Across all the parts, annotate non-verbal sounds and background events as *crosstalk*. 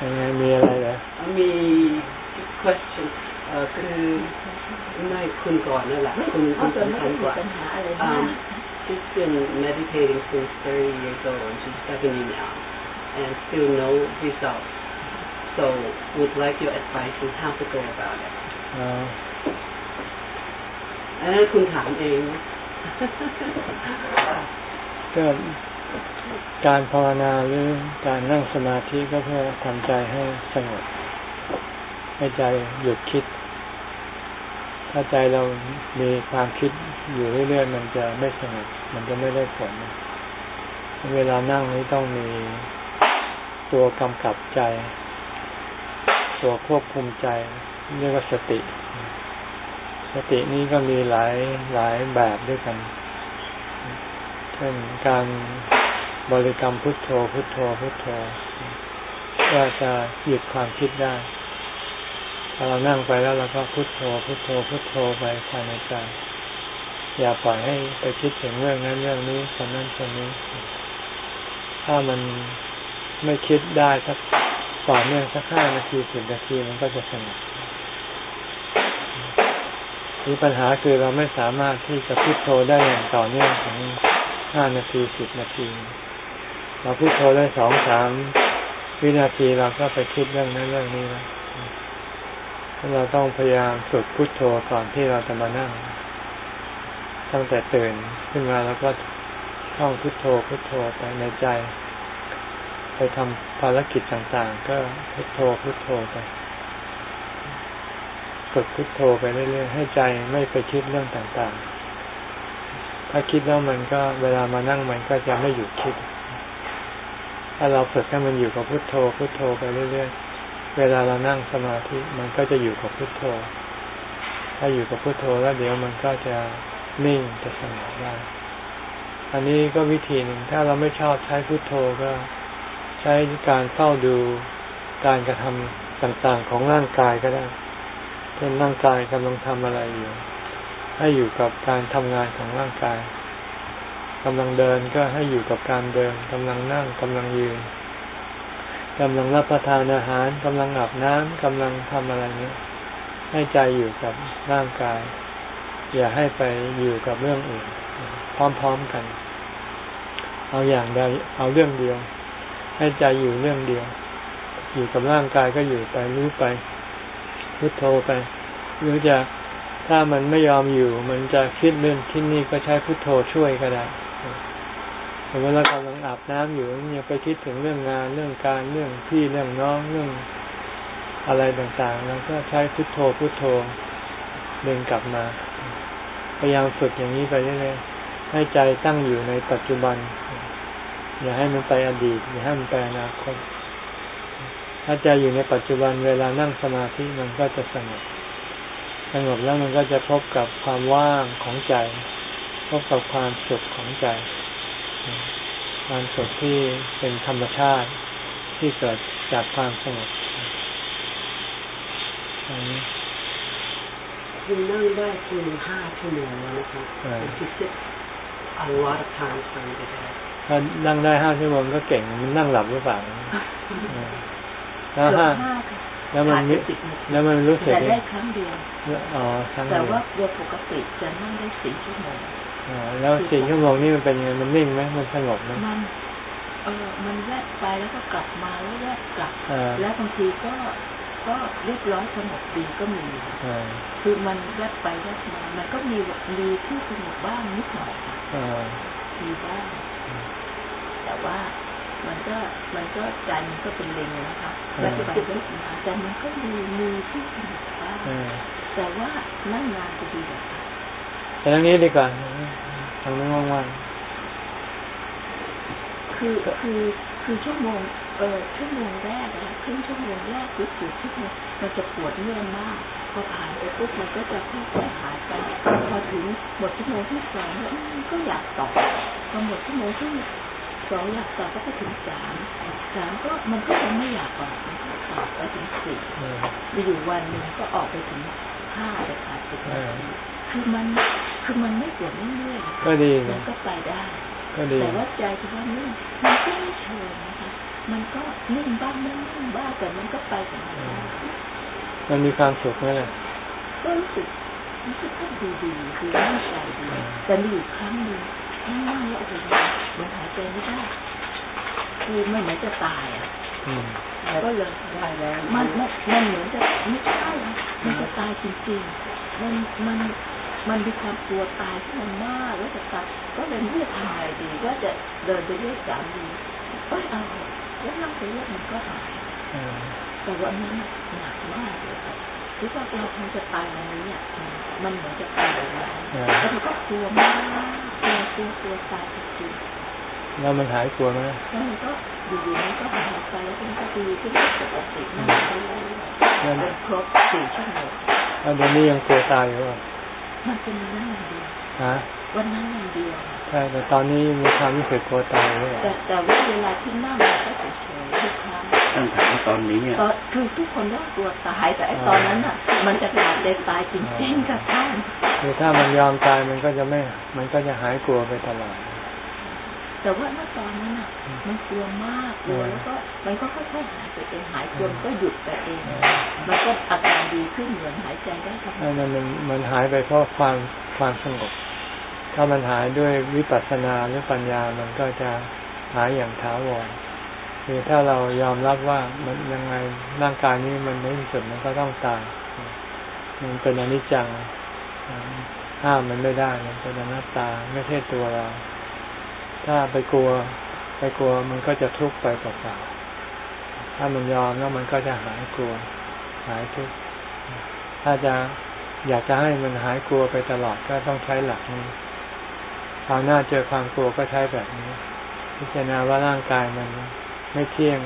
ยังไงมีอะไรเหรอมี question เอ่อคือไม่คุณก่อนนั่นแหละคุณคุณสำคัญกว่า um she's been meditating since 30 years old and she's 70 now and still no results so would like your advice on how to go about it อันนั้นคุณถามเองก็ *laughs* การภาวนาหรือการนั่งสมาธิก็เพื่อทำใจให้สงบให้ใจหยุดคิด ถ้าใจเรามีความคิดอยู่เรื่อยๆมันจะไม่สงบมันจะไม่ได้ผล เวลานั่งนี้ต้องมีตัวกำกับใจ ตัวควบคุมใจเรียกว่าสติ สตินี้ก็มีหลายหลายแบบด้วยกัน เช่นการบริกรรมพุทโธพุทโธพุทโธก็จะหยุดความคิดได้ถ้าเรานั่งไปแล้วเราก็พุทโธพุทโธพุทโธไปภายในใจอย่าปล่อยให้ไปคิดถึงเรื่องนั้นเรื่องนี้คนนั้นคนนี้ ถ้ามันไม่คิดได้สักต่อเนื่องสักห้านาทีสิบนาทีมันก็จะสงบมีปัญหาคือเราไม่สามารถที่จะพุทโธได้อย่างต่อเนื่องถึง ห้านาทีสิบนาที เราพุโทโธได้สองสามวินาทีเราก็ไปคิดเรื่องนั้นเรื่องนี้แล้วเราต้องพยายามฝึกพุโทโธก่อนที่เราจะมานั่ง ตั้งแต่ตื่นขึ้นมาแล้วก็ท่องพุทโธพุทโธไปในใจ ไปทำภารกิจต่างๆ ก็พุทโธพุทโธไปฝึกพุทโธไปเรื่อยๆให้ใจไม่ไปคิดเรื่องต่างๆ ถ้าคิดแล้วมันก็เวลามานั่งมันก็จะไม่หยุดคิด ถ้าเราฝึกให้มันอยู่กับพุทโธ พุทโธไปเรื่อยๆ เวลาเรานั่งสมาธิมันก็จะอยู่กับพุทโธ ถ้าอยู่กับพุทโธแล้วเดี๋ยวมันก็จะนิ่งจะสงบได้ อันนี้ก็วิธีหนึ่งถ้าเราไม่ชอบใช้พุทโธก็ใช้การเฝ้าดูการกระทำต่างๆของร่างกายก็ได้ เช่นร่างกายกำลังทำอะไรอยู่ ให้อยู่กับการทำงานของร่างกายกำลังเดินก็ให้อยู่กับการเดินกำลังนั่งกำลังยืนกำลังรับประทานอาหารกำลังอาบน้ำกำลังทำอะไรนี้ให้ใจอยู่กับร่างกาย อย่าให้ไปอยู่กับเรื่องอื่น พร้อมๆกัน เอาอย่างใดเอาเรื่องเดียว ให้ใจอยู่เรื่องเดียว อยู่กับร่างกายก็อยู่ไปรู้ไปพุทโธไป หรือจะ ถ้ามันไม่ยอมอยู่ มันจะคิดเรื่องที่นี่ก็ใช้พุทโธช่วยก็ได้สมมติเรากำลังอาบน้ำอยู่อย่าไปคิดถึงเรื่องงานเรื่องการเรื่องพี่เรื่องน้องเรื่องอะไรต่างๆแล้วก็ใช้พุทโธพุทโธเดินกลับมา พยายามฝึกอย่างนี้ไปเรื่อยๆให้ใจตั้งอยู่ในปัจจุบัน อย่าให้มันไปอดีต อย่าให้มันไปอนาคตถ้าใจอยู่ในปัจจุบันเวลานั่งสมาธิมันก็จะสงบ สงบแล้วมันก็จะพบกับความว่างของใจ พบกับความสุขของใจ ความสุขที่เป็นธรรมชาติที่เกิดจากความสงบคุณนั่งได้คุณห้าชั่วโมงแล้วนะครับคือเจ็ด a lot of time f r o m the day ถ้านั่งได้ห้าชั่วโมงก็เก่งมันนั่งหลับหรือเปล่าแล้วห้า แล้วมันแล้วมันรู้สึกได้ครั้งเดียวอ๋อครั้งเดียวแต่ว่าโดยปกติจะนั่งได้สี่ชั่วโมงอ๋อแล้วสี่ชั่วโมงนี่มันเป็นยังไงมันนิ่งไหมมันสงบไหมมันเออมันแวบไปแล้วก็กลับมาแล้วแวบกลับแล้วบางทีก็ก็เรียบร้อยสงบดีก็มีคือมันแวบไปแวบมามันก็มีมีที่สงบบ้างนิดหน่อยมีบ้างแต่ว่า มันก็มันก็ใจมันก็เป็นเลงนะคะแล้วไปเรื่อยมาแต่มันก็มีมีที่สนุกบ้างแต่ว่านั่งนานจะดีกว่าแต่ทางนี้ดีกว่าทางนี้ว่างๆคือคือคือชั่วโมงเออชั่วโมงแรกอะครึ่งชั่วโมงแรกหรือสี่ชั่วโมงมันจะปวดเมื่อยมากพอผ่านไปปุ๊บมันก็จะค่อยๆหายไปพอถึงหมดชั่วโมงที่สองแล้วก็อยากต่อพอหมดชั่วโมงที่ สองอยากต่อก็ไปถึงสามสามก็มันก็ยังไม่อยากออกมันก็ต่อไปถึงสี่มีอยู่วันหนึ่งก็ออกไปถึงห้าเลยค่ะสิบนาทีคือมันคือมันไม่ปวดไม่เมื่อยก็ดีมันก็ไปได้แต่ว่าใจที่ว่านี่มันก็ไม่เชิงนะคะมันก็นิ่งบ้างไม่นิ่งบ้างแต่มันก็ไปของมันได้มันมีความสุขไหมล่ะก็รู้สึกรู้สึกก็ดีดีดีน่าใจดีแต่มีอยู่ครั้งหนึ่ง นั่งแล้วโอ้โหมันหายใจไม่ได้คือมันเหมือนจะตายอะอืมก็เลยได้แล้วมันมันมันเหมือนจะไม่ใช่นะมันจะตายจริงๆมันมันมันมีความกลัวตายที่มันมากแล้วจะตายก็เลยไม่รู้จะทำไงดีก็จะเดินไปเรียกสามีเอ้ยเอาเถอะแล้วนั่งไปเรียกมันก็หายเออแต่วันนั้นน่ะหนักมากเลย ครับคิดว่าเราคงจะตายวันนี้อะมันเหมือนจะตายวันนี้แล้วมันก็กลัวมากกลัวกลัวกลัวตายจริงๆแล้วมันหายกลัวไหมแล้วมันก็อยู่ๆมันก็หายไปแล้วมันก็ดีขึ้นปกตินั่งไปเรื่อยๆเป็นครบสี่ชั่วโมงแล้วเดี๋ยวนี้ยังกลัวตายอยู่ป่ะมันเป็นวันนั้นวันเดียวฮะวันนั้นวันเดียวใช่แต่ตอนนี้มีความรู้สึกกลัวตายหรือเปล่าแต่แต่ว่าเวลาที่นั่งมันก็เฉยๆทุกครั้ง ตั้งถามตอนนี้อะตอนคือทุกคนต้องกลัวตายแต่ไอ้ตอนนั้นอะ มันจะขาดใจตายจริงๆกับท่านคือถ้ามันยอมตายมันก็จะไม่ มันก็จะหายกลัวไปตลอดแต่ว่าเมื่อตอนนั้นอะ มันกลัวมากกลัวแล้วก็มันก็ค่อยๆหายไปเองหายกลัวมันก็หยุดไปเองมันก็อาการดีขึ้นเหมือนหายใจได้ปกตินั่นน่ะมันมันหายไปเพราะความความสงบถ้ามันหายด้วยวิปัสสนาหรือปัญญามันก็จะหายอย่างถาวร คือถ้าเรายอมรับว่ามันยังไงร่างกายนี้มันในที่สุดมันก็ต้องตาย มันเป็นอนิจจังห้ามมันไม่ได้มันเป็นอนัตตาไม่ใช่ตัวเรา ถ้าไปกลัว ไปกลัวมันก็จะทุกข์ไปเปล่าๆถ้ามันยอมแล้วมันก็จะหายกลัว หายทุกข์ถ้าจะอยากจะให้มันหายกลัวไปตลอดก็ต้องใช้หลักนี้คราวหน้าเจอความกลัวก็ใช้แบบนี้ พิจารณาว่าร่างกายมัน ไม่เที่ยง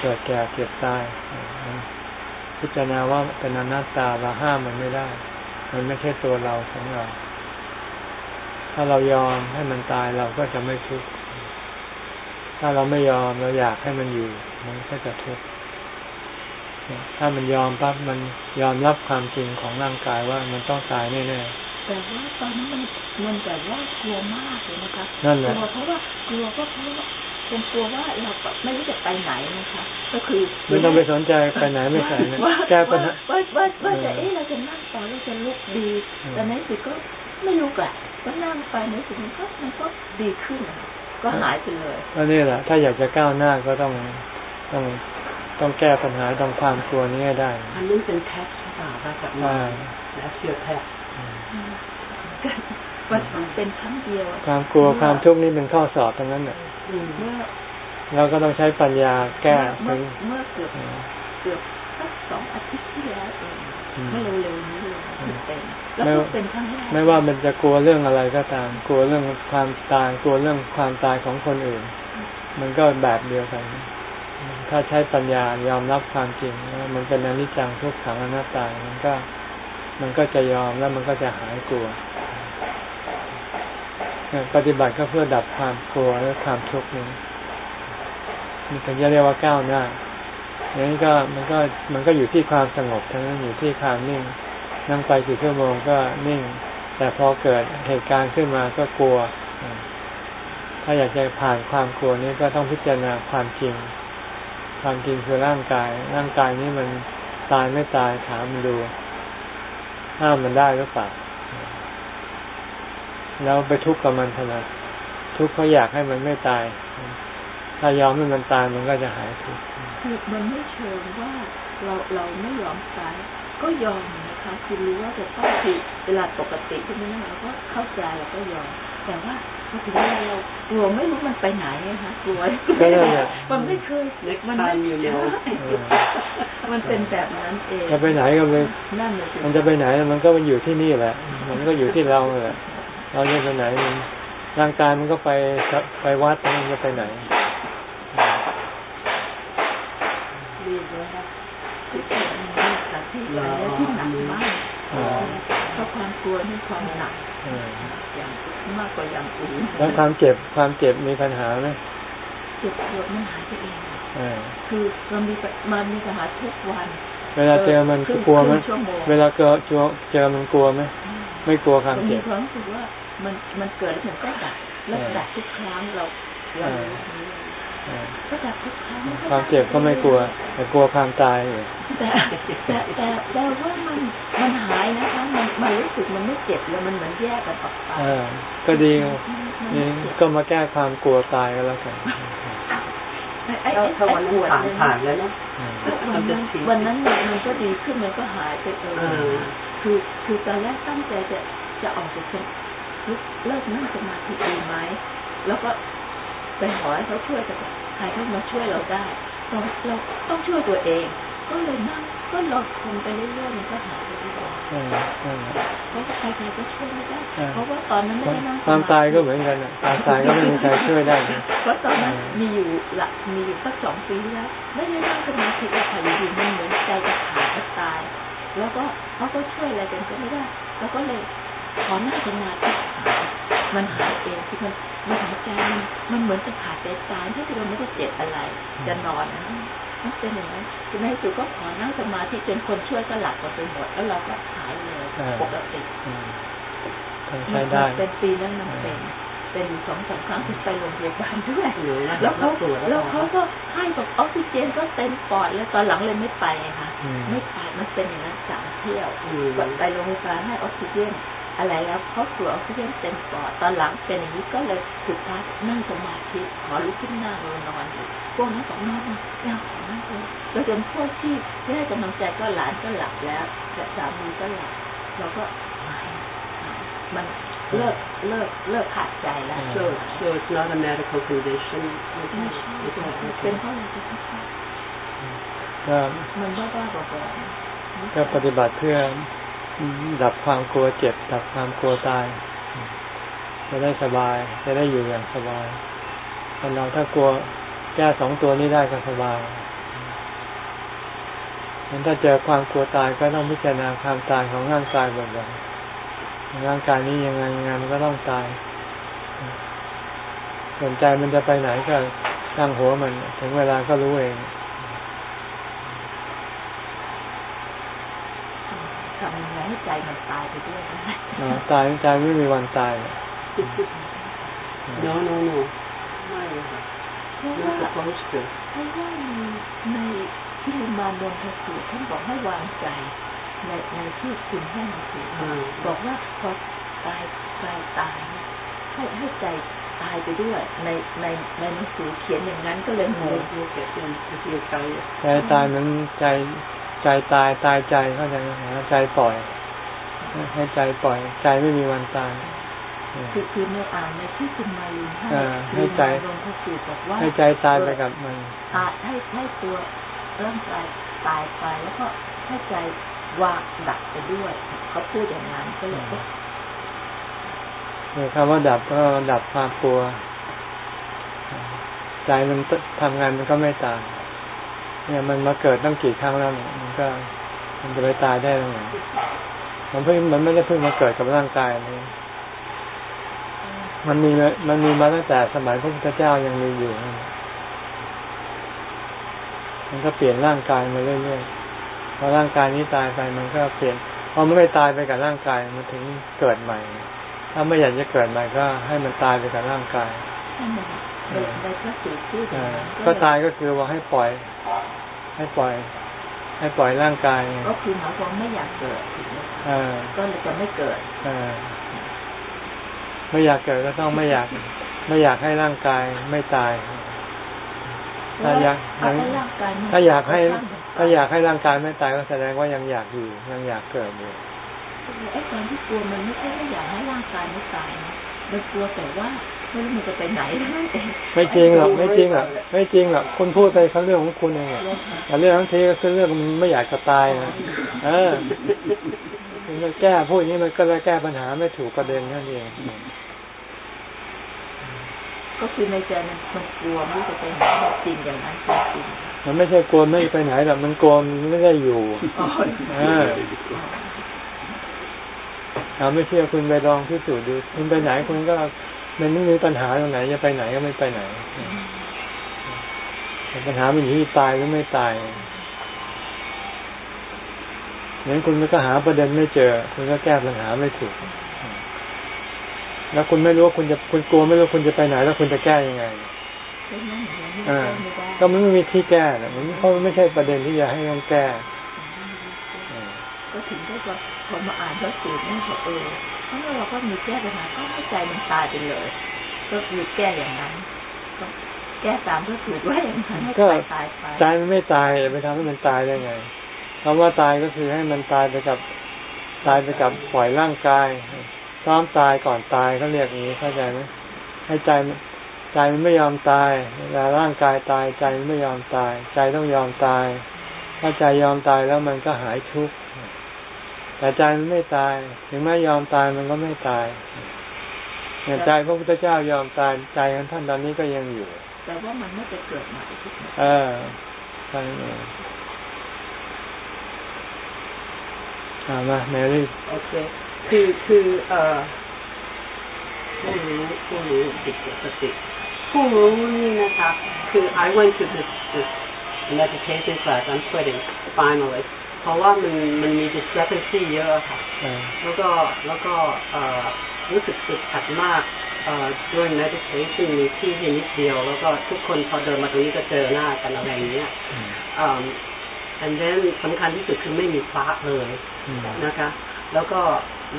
เกิดแก่เจ็บตาย พิจารณาว่าเป็นอนัตตาเราห้ามมันไม่ได้ มันไม่ใช่ตัวเราของเรา ถ้าเรายอมให้มันตายเราก็จะไม่ทุกข์ถ้าเราไม่ยอมเราอยากให้มันอยู่ มันก็จะทุกข์ถ้ามันยอมปั๊บมันยอมรับความจริงของร่างกายว่ามันต้องตายแน่แต่ว่าตอนนั้นมันมันแบบว่ากลัวมากเลยนะคะนั่นแหกละลัวเพราะว่ากลัวก็เพราะว่า คงกลัวว่าเราไม่รู้จะไปไหนนะคะ ก็คือๆไม่ต้องไปสนใจไปไหนไม่ไปนะว่าแก้ปัญหาว่าว่าว่าจะเออเอ๊ะเราจะนั่งต่อเราจะลุกดีอืมแต่ในที่สุดก็ไม่ลุกอะก็นั่งไปในที่สุดมันก็มันก็ดีขึ้นอะก็หายไปเลยก็นี่แหละถ้าอยากจะก้าวหน้าก็ต้องต้องต้องแก้ปัญหาตรงความกลัวนี้ให้ได้ อันนั้นเป็นแท็กใช่ป่ะว่ากับใช่และเชื่อแท็กอืมอืมมันมันเป็นครั้งเดียวอะความกลัวความทุกข์นี่เป็นข้อสอบทั้งนั้นแหละอืม เมื่อเราก็ต้องใช้ปัญญาแก้เมื่ถึองเมื่อเกือบอืมเกือบสักสองอาทิตย์ที่แล้วเองอืมไม่เร็วๆนี้เลยที่เป็นแล้วไม่ก็เป็นครั้งแรกไม่ว่ามันจะกลัวเรื่องอะไรก็ตาม กลัวเรื่องความตายกลัวเรื่องความตายของคนอื่น มันก็แบบเดียวกัน ถ้าใช้ปัญญายอมรับความจริงว่ามันเป็นอนิจจังทุกขังอนัตตามันก็ มันก็จะยอมแล้วมันก็จะหายกลัวเนี่ย ปฏิบัติก็เพื่อดับความกลัวและความทุกข์นี้มันถึงจะเรียกว่าก้าวหน้าอย่างนี้ก็มันก็มันก็อยู่ที่ความสงบทั้งนั้นอยู่ที่ความนิ่ง นั่งไปกี่ชั่วโมงก็นิ่ง แต่พอเกิดเหตุการณ์ขึ้นมาก็กลัว ถ้าอยากจะผ่านความกลัวนี้ก็ต้องพิจารณาความจริง ความจริงคือร่างกาย ร่างกายนี้มันตายไม่ตายถามมันดูห้ามมันได้หรือเปล่า แล้วไปทุกข์กับมันทำไมทุกข์เพราะอยากให้มันไม่ตาย ถ้ายอมให้มันตายมันก็จะหายทุกข์คือมันไม่เชิงว่าเราเราไม่ยอมตายก็ยอมนะคะคือรู้ว่าจะต้องคือเวลาปกติใช่ไหมนะเราก็เข้าใจเราก็ยอม แต่ว่าพอถึงเวลาเรากลัวไม่รู้มันไปไหนนะคะกลัวก็นั่นแหละมันไม่เคย Next มัน time you ใช่ know มันเป็นแบบนั้นเองจะไปไหนก็ไปนั่นเลยสิมันจะไปไหนมันก็มันอยู่ที่นี่แหละ มันก็อยู่ที่เราแหละ เราจะไปไหนมันร่างกายมันก็ไปไปวัดมันจะไปไหนดีเลยค่ะที่เป็นนี่ค่ะที่อะไรที่หนักมากอ่าเพราะความกลัวนี่ความหนักเอออย่างมากกว่าอย่างอื่นแล้วความเจ็บความเจ็บมีปัญหาไหมเจ็บปวดมันหายไปเองเออคือมันมีปัญมันมีปัญหาทุกวัน เวลาเจอมันครึ่งกลัวไหมครึ่งชั่วโมงเวลาเจอเจอเจอมันกลัวไหมไม่กลัวความมันมีเจ็บความรู้สึกว่า มันมันเกิดแล้วมันก็ดับแล้วดับทุกครั้งเราเรารู้นี้เออก็ดับทุกครั้งความเจ็บก็ไม่กลัวไแต่กลัวความตายอยู่แต่แต่แต่แต่ว่ามันมันหายนะคะมันมันรู้สึกมันไม่เจ็บเลยมันเหมือนแยกกันออกไปอ่าก็ดีนี่ก็มาแก้ความกลัวตายกันแล้วกันเราถ้าวันนั้นผ่านผ่านแล้วนะวันนั้นวันนั้นมันก็ดีขึ้นมันก็หายไปเออคือคือตอนแรกตั้งใจจะจะออกจาก เลิกนั่งสมาธิดีไหมแล้วก็ไปขอให้เขาช่วยแต่ใครเขามาช่วยเราได้เราเราต้องช่วยตัวเอง ก็เลยนั่งก็ลดคนไปเรื่อยๆมันก็หายไปเรื่อยๆเพราะใครๆก็ช่วยไม่ได้เพราะว่าตอนนั้นไม่ได้นั่งความตายก็เหมือนกันความตายก็ไม่มีใครช่วยได้เพราะตอนนั้นมีอยู่ละมีอยู่สักสองปีแล้วไม่ได้นั่งสมาธิอะค่ะอยู่มันเหมือนใจจะขาดจะตาย แล้วก็เขาก็ช่วยอะไรกันก็ไม่ได้ แล้วก็เลย ขอนั่งสมาธิมันหายเองที่มันมันหายใจมันมันเหมือนจะขาดใจตายที่เราไม่ได้เจ็บอะไร จะนอนนะมันเป็นอย่างนั้นคือในสุดก็ขอนั่งสมาธิจนคนช่วยก็หลับไปหมดแล้วเราก็หายเลยปกติใช้ได้เป็นปีนั้นมันเป็น เป็นสองสามครั้งที่ไปโรงพยาบาลด้วยแล้วเขาแล้วเขาก็ให้แบบออกซิเจนก็เต็มปอดแล้วตอนหลังเลยไม่ไปค่ะไม่ไปมันเป็นอย่างนั้นสามเที่ยวไปโรงพยาบาลให้ออกซิเจนอะไรแล้วเขาตรวจออกซิเจนเต็มปอดตอนหลังเป็นอย่างนี้ก็เลยสุดท้ายนั่งสมาธิขอลุกขึ้นนั่งนอนอยู่พวกนั้นบอกนอนอยากนั่งเลยแล้วจนพวกที่ที่ให้กำลังใจก็หลานก็หลับแล้วแต่สามีก็หลับเราก็มัน เลิกเลิกเลิกขาดใจแล้ว so so it's not a medical condition ไม่ใช่ไม่ใช่เป็นเพราะอะไรก็มันบ้าบ้าบอก็ปฏิบัติเพื่อดับความกลัวเจ็บ ดับความกลัวตาย จะได้สบาย จะได้อยู่อย่างสบายคนเราถ้ากลัวแก้สองตัวนี้ได้ก็สบายมันถ้าเจอความกลัวตายก็ต้องพิจารณาความตายของร่างกายบ่อยๆ ร่างกายนี้ยังไงยังไงมันก็ต้องตาย สนใจมันจะไปไหนก็ตั้งหัวมัน ถึงเวลาก็รู้เองทำยังไงให้ใจมันตายไปด้วยนะตายใจไม่มีวันตาย no no no ไม่ค่ะเพราะว่าเพราะว่าในในที่มานนทสูตรท่านบอกให้วางใจ ในในที่คุณให้หนังสือบอกว่าพอตายตายตายให้ให้ใจตายไปด้วย ในในในหนังสือเขียนอย่างนั้นก็เลยงงใจตายมันใจใจตายตายใจเข้าใจไหมใจปล่อย ให้ใจปล่อย ใจไม่มีวันตายคือคือในอ่านในที่คุณมาลินให้ให้ใจลงพระสูตรบอกว่าให้ใจตายไปกับมันตายให้ให้ตัวร่างกายตายไปแล้วก็ให้ใจ ว่าดับไปด้วย เขาพูดอย่างนั้นก็เลยก็คำว่าดับก็ดับความกลัวใจมันทำงานมันก็ไม่ตายเนี่ยมันมาเกิดตั้งกี่ครั้งแล้วเนี่ยมันก็มันจะไปตายได้ตรงไหนมันเพิ่งมันไม่ได้เพิ่งมาเกิดกับร่างกายนี่มันมีมันมีมาตั้งแต่สมัยพระพุทธเจ้ายังมีอยู่ มันก็เปลี่ยนร่างกายมาเรื่อยๆ พอร่างกายนี้ตายไปมันก็เปลี่ยนพอมันไม่ตายไปกับร่างกายมันถึงเกิดใหม่ ถ้าไม่อยากจะเกิดใหม่ก็ให้มันตายไปกับร่างกายก็ตายก็คือว่าให้ปล่อย ให้ปล่อย ให้ปล่อยร่างกาย ก็คือหมายความไม่อยากเกิดก็เลยจะไม่เกิดไม่อยากเกิดก็ต้องไม่อยาก ไม่อยากให้ร่างกายไม่ตายถ้าอยากถ้าอยากให้ ถ้าอยากให้ร่างกายไม่ตายก็แสดงว่ายังอยากอยู่ยังอยากเกิดอยู่ไอ้ตอนที่กลัวมันไม่ใช่ว่าอยากให้ร่างกายไม่ตายมันกลัวแต่ว่าไม่รู้มันจะไปไหนไม่จริงหรอกไม่จริงหรอกไม่จริงหรอกคุณพูดไปเขาเรื่องของคุณเองแต่เรื่องทั้งทีก็คือเรื่องมันไม่อยากจะตายนะเออคุณจะแก้พูดอย่างนี้มันก็จะแก้ปัญหาไม่ถูกประเด็นนั่นเองก็คือในใจมันมันกลัวไม่จะไปไหนจริงอย่างนั้นจริง มันไม่ใช่กลัวไม่ไปไหนหรอกมันกลัวมันไม่ได้อยู่เออเอาไม่เชื่อคุณไปลองพิสูจน์ดูคุณไปไหนคุณก็มันไม่มีปัญหาตรงไหนจะไปไหนก็ไม่ไปไหนปัญหามันอยู่ที่ตายหรือไม่ตายงั้นคุณก็หาประเด็นไม่เจอ คุณก็แก้ปัญหาไม่ถูก แล้วคุณไม่รู้ว่าคุณจะคุณกลัวไม่รู้คุณจะไปไหน แล้วคุณจะแก้ยังไง ก็มันไม่มีที่แก้นะมันเพราะมันไม่ใช่ประเด็นที่จะให้ต้องแก้ก็ถึงได้ว่าพอมาอ่านพระสูตรนี่พอเออเพราะเราก็มีแก้ปัญหาก็ให้ใจมันตายไปเลย ก็มีแก้อย่างนั้นก็แก้ตามพระสูตรว่าอย่างนั้นให้ตายไปใจมันไม่ตายไปทำให้มันตายได้ไงคำว่าตายก็คือให้มันตายไปกับตายไปกับปล่อยร่างกายพร้อมตายก่อนตายเขาเรียกอย่างนี้เข้าใจไหมให้ใจ ใจมันไม่ยอมตายเวลาร่างกายตายใจมันไม่ยอมตาย ใจต้องยอมตาย ถ้าใจยอมตายแล้วมันก็หายทุกข์แต่ใจมันไม่ตาย ถึงแม้ยอมตายมันก็ไม่ตายเนี่ยใจพระพุทธเจ้ายอมตายใจของท่านตอนนี้ก็ยังอยู่ แต่ว่ามันไม่จะเกิดใหม่เออใช่เองอามาแมรี่โอเค คือคือเอ่อผู้รู้ผู้รู้จิตสติ ผู้รู้นี่นะคะคือ I went to this this meditation class I'm quitting finally เพราะว่ามันมันมี discrepancy เยอะค่ะ แล้วก็แล้วก็เอ่อรู้สึกสึกขัดมากเอ่อ during meditation มีที่ให้นิดเดียว แล้วก็ทุกคนพอเดินมาตรงนี้ก็เจอหน้ากันอะไรอย่างเงี้ย and then สำคัญที่สุดคือไม่มีฟ้าเลยนะคะ แล้วก็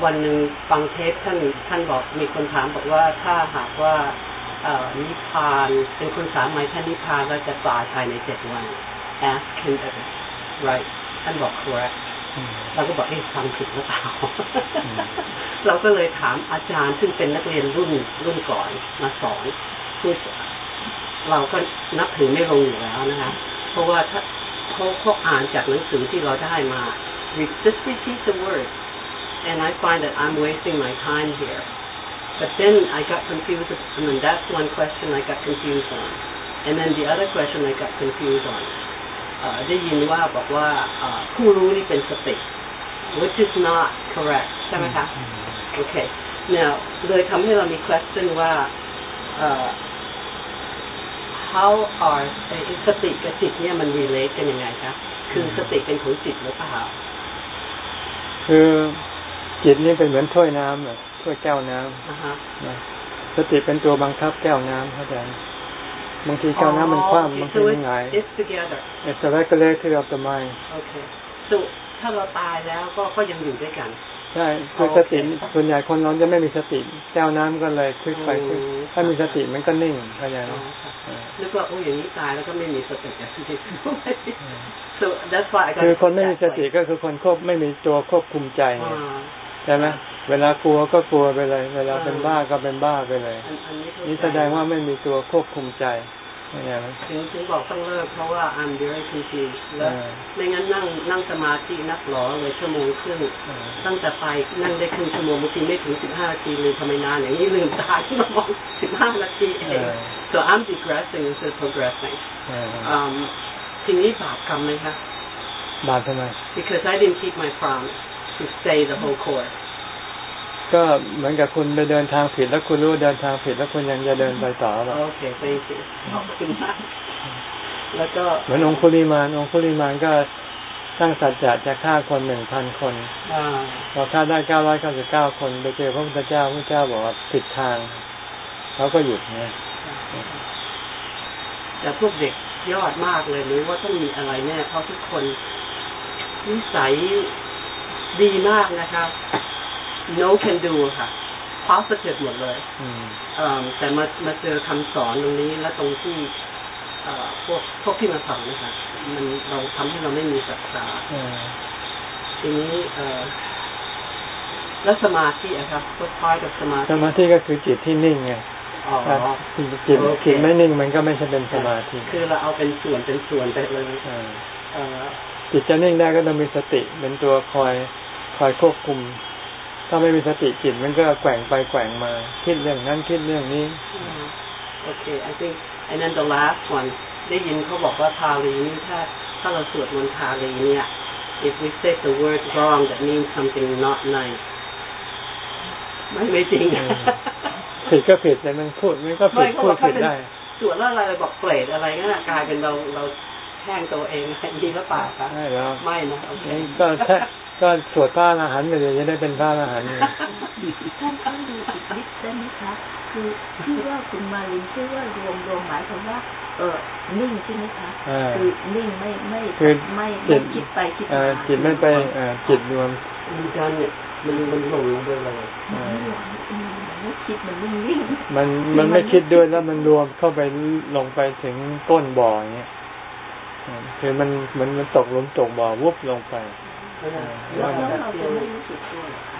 วันหนึ่งฟังเทปท่านท่านบอกมีคนถามบอกว่าถ้าหากว่า นิพพานเป็นคนสามหมายท่านนิพพานเราจะตายภายในเจ็ดวัน ask him right ท่านบอก correct เราก็บอกเอ๊ะฟังผิดหรือเปล่า เราก็เลยถามอาจารย์ซึ่งเป็นนักเรียนรุ่นรุ่นก่อนมาสอนคือเราก็นับถือไม่ลงอยู่แล้วนะคะ เพราะว่าถ้าเขาเขาอ่านจากหนังสือที่เราได้มา just repeat the word and I find that I'm wasting my time here but then I got confused I mean that's one question I got confused on and then the other question I got confused on ได้ยินว่าบอกว่าผู้รู้นี่เป็นสติ which is not correct ใช่ไหมคะโอเค now เลยทำให้เรามี question ว่า how are สติกับจิตเนี่ยมัน relate กันยังไงคะคือสติเป็นของจิตหรือเปล่าคือจิตนี่เป็นเหมือนถ้วยน้ำแบ บถ้วยแก้วน้ำสติเป็นตัวบังคับแก้วน้ำเข้าใจบางทีแก้วน้ำมันคว่ำบางทีมันหงาย it's together it's a regulator of the mind okay so ถ้าเราตายแล้วก็ก็ยังอยู่ด้วยกันใช่คือสติส่วนใหญ่คนน้องจะไม่มีสติ แก้วน้ำก็เลยคลิกไปคลิกถ้ามีสติมันก็นิ่งเข้าใจไหมนึกว่าโอ้อย่างนี้ตายแล้วก็ไม่มีสติอะที่ so that's why คือคนไม่มีสติก็คือคนควบไม่มีตัวควบคุมใจใช่ไหมเวลากลัวก็กลัวไปเลย เวลาเป็นบ้าก็เป็นบ้าไปเลย นี่แสดงว่าไม่มีตัวควบคุมใจถึงถึงบอกต้องเลิกเพราะว่า I'm very confused แล้วไม่งั้นนั่งนั่งสมาธินักหลอเลยชั่วโมงครึ่งตั้งแต่ไปนั่งได้ครึ่งชั่วโมงบางทีไม่ถึงสิบห้านาทีลืมทำไมนานอย่างนี้ลืมตาขึ้นมามองสิบห้านาทีเอง so I'm digressing instead of progressing ทีนี้บาปกรรมไหมคะบาปทำไม because I didn't keep my promise to stay the whole course ก็เหมือนกับคุณไปเดินทางผิดแล้วคุณรู้เดินทางผิดแล้วคุณยังจะเดินไปต่อหรอโอเค thank you ขอบคุณมากแล้วก็เหมือนองคุลิมานองคุลิมานก็ตั้งสัจจะจะฆ่าคนหนึ่งพันคนพอฆ่าได้เก้าร้อยเก้าสิบเก้าคนไปเจอพระพุทธเจ้าพระเจ้าบอกว่าผิดทางเขาก็หยุดเนี่ยแต่พวกเด็กยอดมากเลยรู้ว่าต้องมีอะไรแน่เพราะทุกคนนิสัย ดีมากนะคะ no can do ค่ะ positive หมดเลยแต่มามาเจอคำสอนตรงนี้และตรงที่พวกพวกที่มาสอนนะคะมันเราทำให้เราไม่มีศรัทธาทีนี้แล้วสมาธิอะครับก็คล้ายกับสมาธิสมาธิก็คือจิตที่นิ่งไงจิตจิตไม่นิ่งมันก็ไม่ใช่เป็นสมาธิ คือเราเอาเป็นส่วนเป็นส่วนไปเลยจิตจะนิ่งได้ก็ต้องมีสติเป็นตัวคอย คอยควบคุม ถ้าไม่มีสติจิตมันก็แกว่งไปแกว่งมา คิดเรื่องนั้นคิดเรื่องนี้โอเค I think and then the last one ได้ยินเขาบอกว่าทาลีนี่ถ้าถ้าเราสวดมนต์ทาลีเนี่ย if we say the word wrong that means something not nice ไม่ไม่จริงผิดก็ผิดแต่มันพูดมันก็ผิดพูดผิดได้สวดแล้วอะไรบอกเกรดอะไรเงี้ยกลายเป็นเราเรา แช่งตัวเองดีหรือเปล่าคะไม่แล้วไม่นะโอเคก็แค่ก็สวดพระอรหันต์ไปเลยจะได้เป็นพระอรหันต์ไงท่านท่านดูอีกนิดได้ไหมคะคือที่ว่าคุณมาลินที่ว่ารวมรวมหมายความว่า เออนิ่งใช่ไหมคะอ่าคือนิ่งไม่ไม่คือไม่จิไม่ตคิดไปคิดเอ่อมาจิตไม่ไปเอ่อจิตรวมมันการเนี่ยมันมันหลงลงไปเลยเอ่อมันไม่คิดมันนิ่งนิ่งมันมันไม่คิดด้วยแล้วมันรวมเข้าไปลงไปถึงก้นบ่ออย่างเงี้ยอ่า คือมันเหมันมันตกหลุมตกบ่อวุบลงไปแล้วแล้วเราจะไม่รู้สึกตัวหรอคะ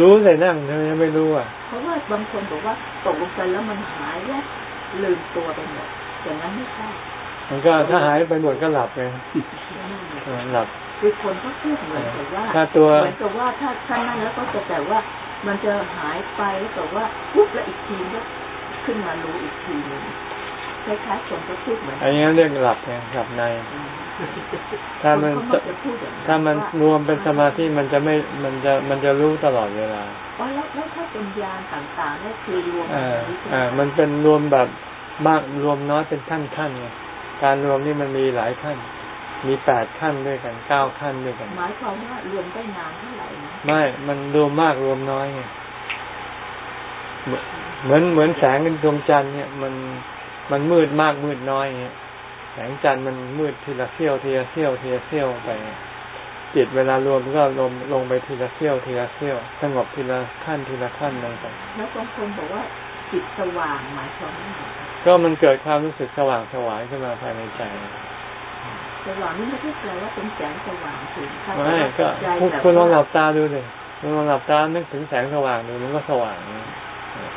รู้เลยนั่งทำไมไม่รู้อะ เพราะว่าบางคนบอกว่าตกลงไปแล้วมันหายแวบลืมตัวไปหมดอย่างนั้นไม่ใช่มันก็ถ้าหายไปหมดก็หลับไงเออหลับคือคนก็พูดเหมือนกับว่าถ้าตัวเหมือนกับว่าถ้าถ้านั่นแล้วก็จะแต่ว่า มันจะหายไปแล้วแต่ว่าปุ๊บแล้วอีกทีก็ขึ้นมารู้อีกทีหนึง คล้ายๆคนก็พูดเหมือนอันนี้เรียกหลับไงหลับใน ถ้ามันคนเขาจะพูดอย่างนั้นถ้ามันว่รวมเป็นสมาธิมันจะไม่มันจะมันจะรู้ตลอดเวลาอ๋อแล้วแล้วถ้าเป็นยานต่างๆนี่คือรวมอ่าแบบนี้ใช่ไหอ่า มันเป็นรวมแบบมากรวมน้อยเป็นขั้นขั้นไงการรวมนี่มันมีหลายขั้น มีแปดขั้นด้วยกันเก้าขั้นด้วยกัน หมายความว่ารวมได้นานเท่าไหร่นะไม่ มันรวมมากรวมน้อยไงเหมือนเหมือนเหมือนแสงเป็นดวงจันทร์เนี่ยมัน มันมืดมากมืดน้อยเงี้ยแสงจันทร์มันมืดทีละเสี้ยวทีละเสี้ยวทีละเสี้ยวไป จิตเวลารวมก็ลงลงไปทีละเสี้ยวทีละเสี้ยวสงบทีละขั้นทีละขั้นลงไปแล้วบางคนบอกว่าจิตสว่างหมายความว่าไงก็มันเกิดความรู้สึกสว่างสวายขึ้นมาภายในใจสว่างนี่ไม่ใช่แปลว่าเป็นแสงสว่างถึงค่ะไม่ก็ใจคุณแบบคุณลองหลัว่าบตาดูเลยคุณลองหลับตานึกถึงแสงสว่างดูมันก็สว่างนะอะ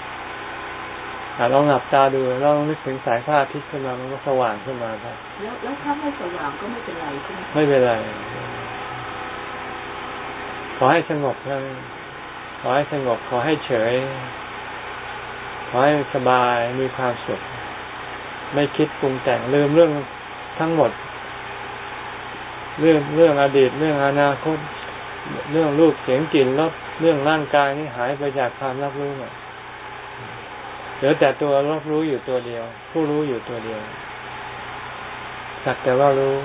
ลองหลับตาดูลองนึกถึงสายพระอาทิตย์ขึ้นมามันก็สว่างขึ้นมาครับแล้วแล้วถ้าไม่สว่างก็ไม่เป็นไรใช่ไหมคะไม่เป็นไรขอให้สงบเท่านั้นขอให้สงบ ขอให้เฉย ขอให้สบายมีความสุข ไม่คิดปรุงแต่งลืมเรื่องทั้งหมด เรื่องเรื่องอดีตเรื่องอนาคต เรื่องรูปเสียงกลิ่นรสเรื่องร่างกายนี่หายไปจากความรับรู้หมด เหลือแต่ตัวรับรู้อยู่ตัวเดียว ผู้รู้อยู่ตัวเดียวสักแต่ว่ารู้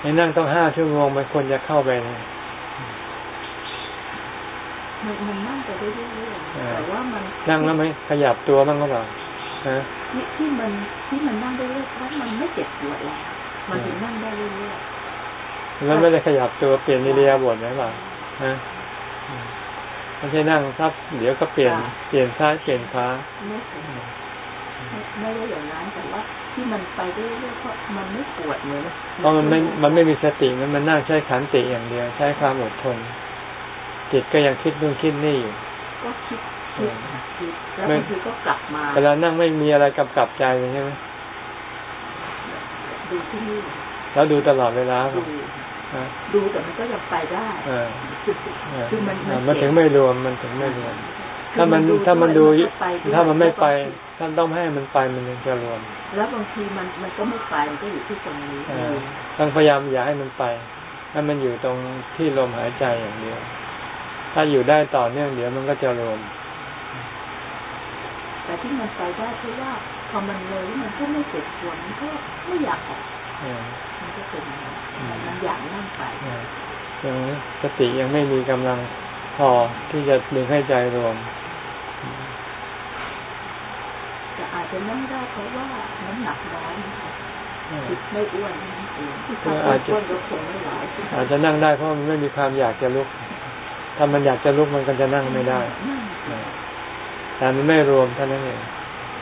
ในนั่งต้องห้าชั่วโมงมันควรจะเข้าไปเลยมันมันนั่งไปได้เรื่อยๆแต่ว่ามันนั่งแล้วไหมขยับตัวบ้างก็เปล่าฮะที่ที่มันที่มันนั่งได้เรื่อยๆเพราะมันไม่เจ็บปวดแล้วมันถึงนั่งได้เรื่อยแล้วไม่ได้ขยับตัวเปลี่ยนนิเรียบทไหมเปล่าฮะอืม ไม่ใช่นั่งทับ เดี๋ยวก็เปลี่ยนเปลี่ยนซ้ายเปลี่ยนขวาๆไม่เคยไม่ไม่ได้อย่างนั้นแต่ว่าที่มันไปได้เรื่อยๆเพราะมันไม่ปวดเหมือนเพราะมันไม่มันไม่มีสติมันมันนั่งใช้ขันติอย่างเดียว ใช้ความอดทน จิตก็ยังคิดนู่นคิดนี่อยู่ก็คิดคิดคิดแล้วบางทีก็กลับมาเวลานั่งไม่มีอะไรกำกับใจเลยใช่ไหมดูที่นี่แล้วดูตลอดเวลา ดูฮะดูแต่มันก็ยังไปได้เออเออคือมันเออมันถึงไม่รวมมันถึงไม่รวมคือถ้ามันดูถ้ามันดูวยก็ไปด้วยถ้ามันไม่ไปแล้วบางทีท่านต้องให้มันไปมันถึงจะรวม แล้วบางทีมันมันก็ไม่ไปมันก็อยู่ที่ตรงนี้เออต้องพยายามอย่าให้มันไปให้มันอยู่ตรงที่ลมหายใจอย่างเดียว ถ้าอยู่ได้ต่อเนื่องเดี๋ยวมันก็จะรวม แต่ที่มันไปได้เพราะว่าพอมันเลยมันก็ไม่เจ็บปวดมันก็ไม่อยากออกเออมันก็เป็น อย่างนั้นอืมมันอยากนั่งไปเออยังสติยังไม่มีกำลังพอที่จะดึงให้ใจรวมแต่อาจจะนั่งได้เพราะว่าน้ำหนักน้อยนะคะเออคือไม่อ้วนนั่นเองก็ถ้าอาจจะอ้วนก็คงไม่ไหวอาจจะนั่งได้เพราะมันไม่มีความอยากจะลุก ถ้ามันอยากจะลุกมันก็จะนั่งไม่ได้นั่งเออแต่มันไม่รวมเท่านั้นเอง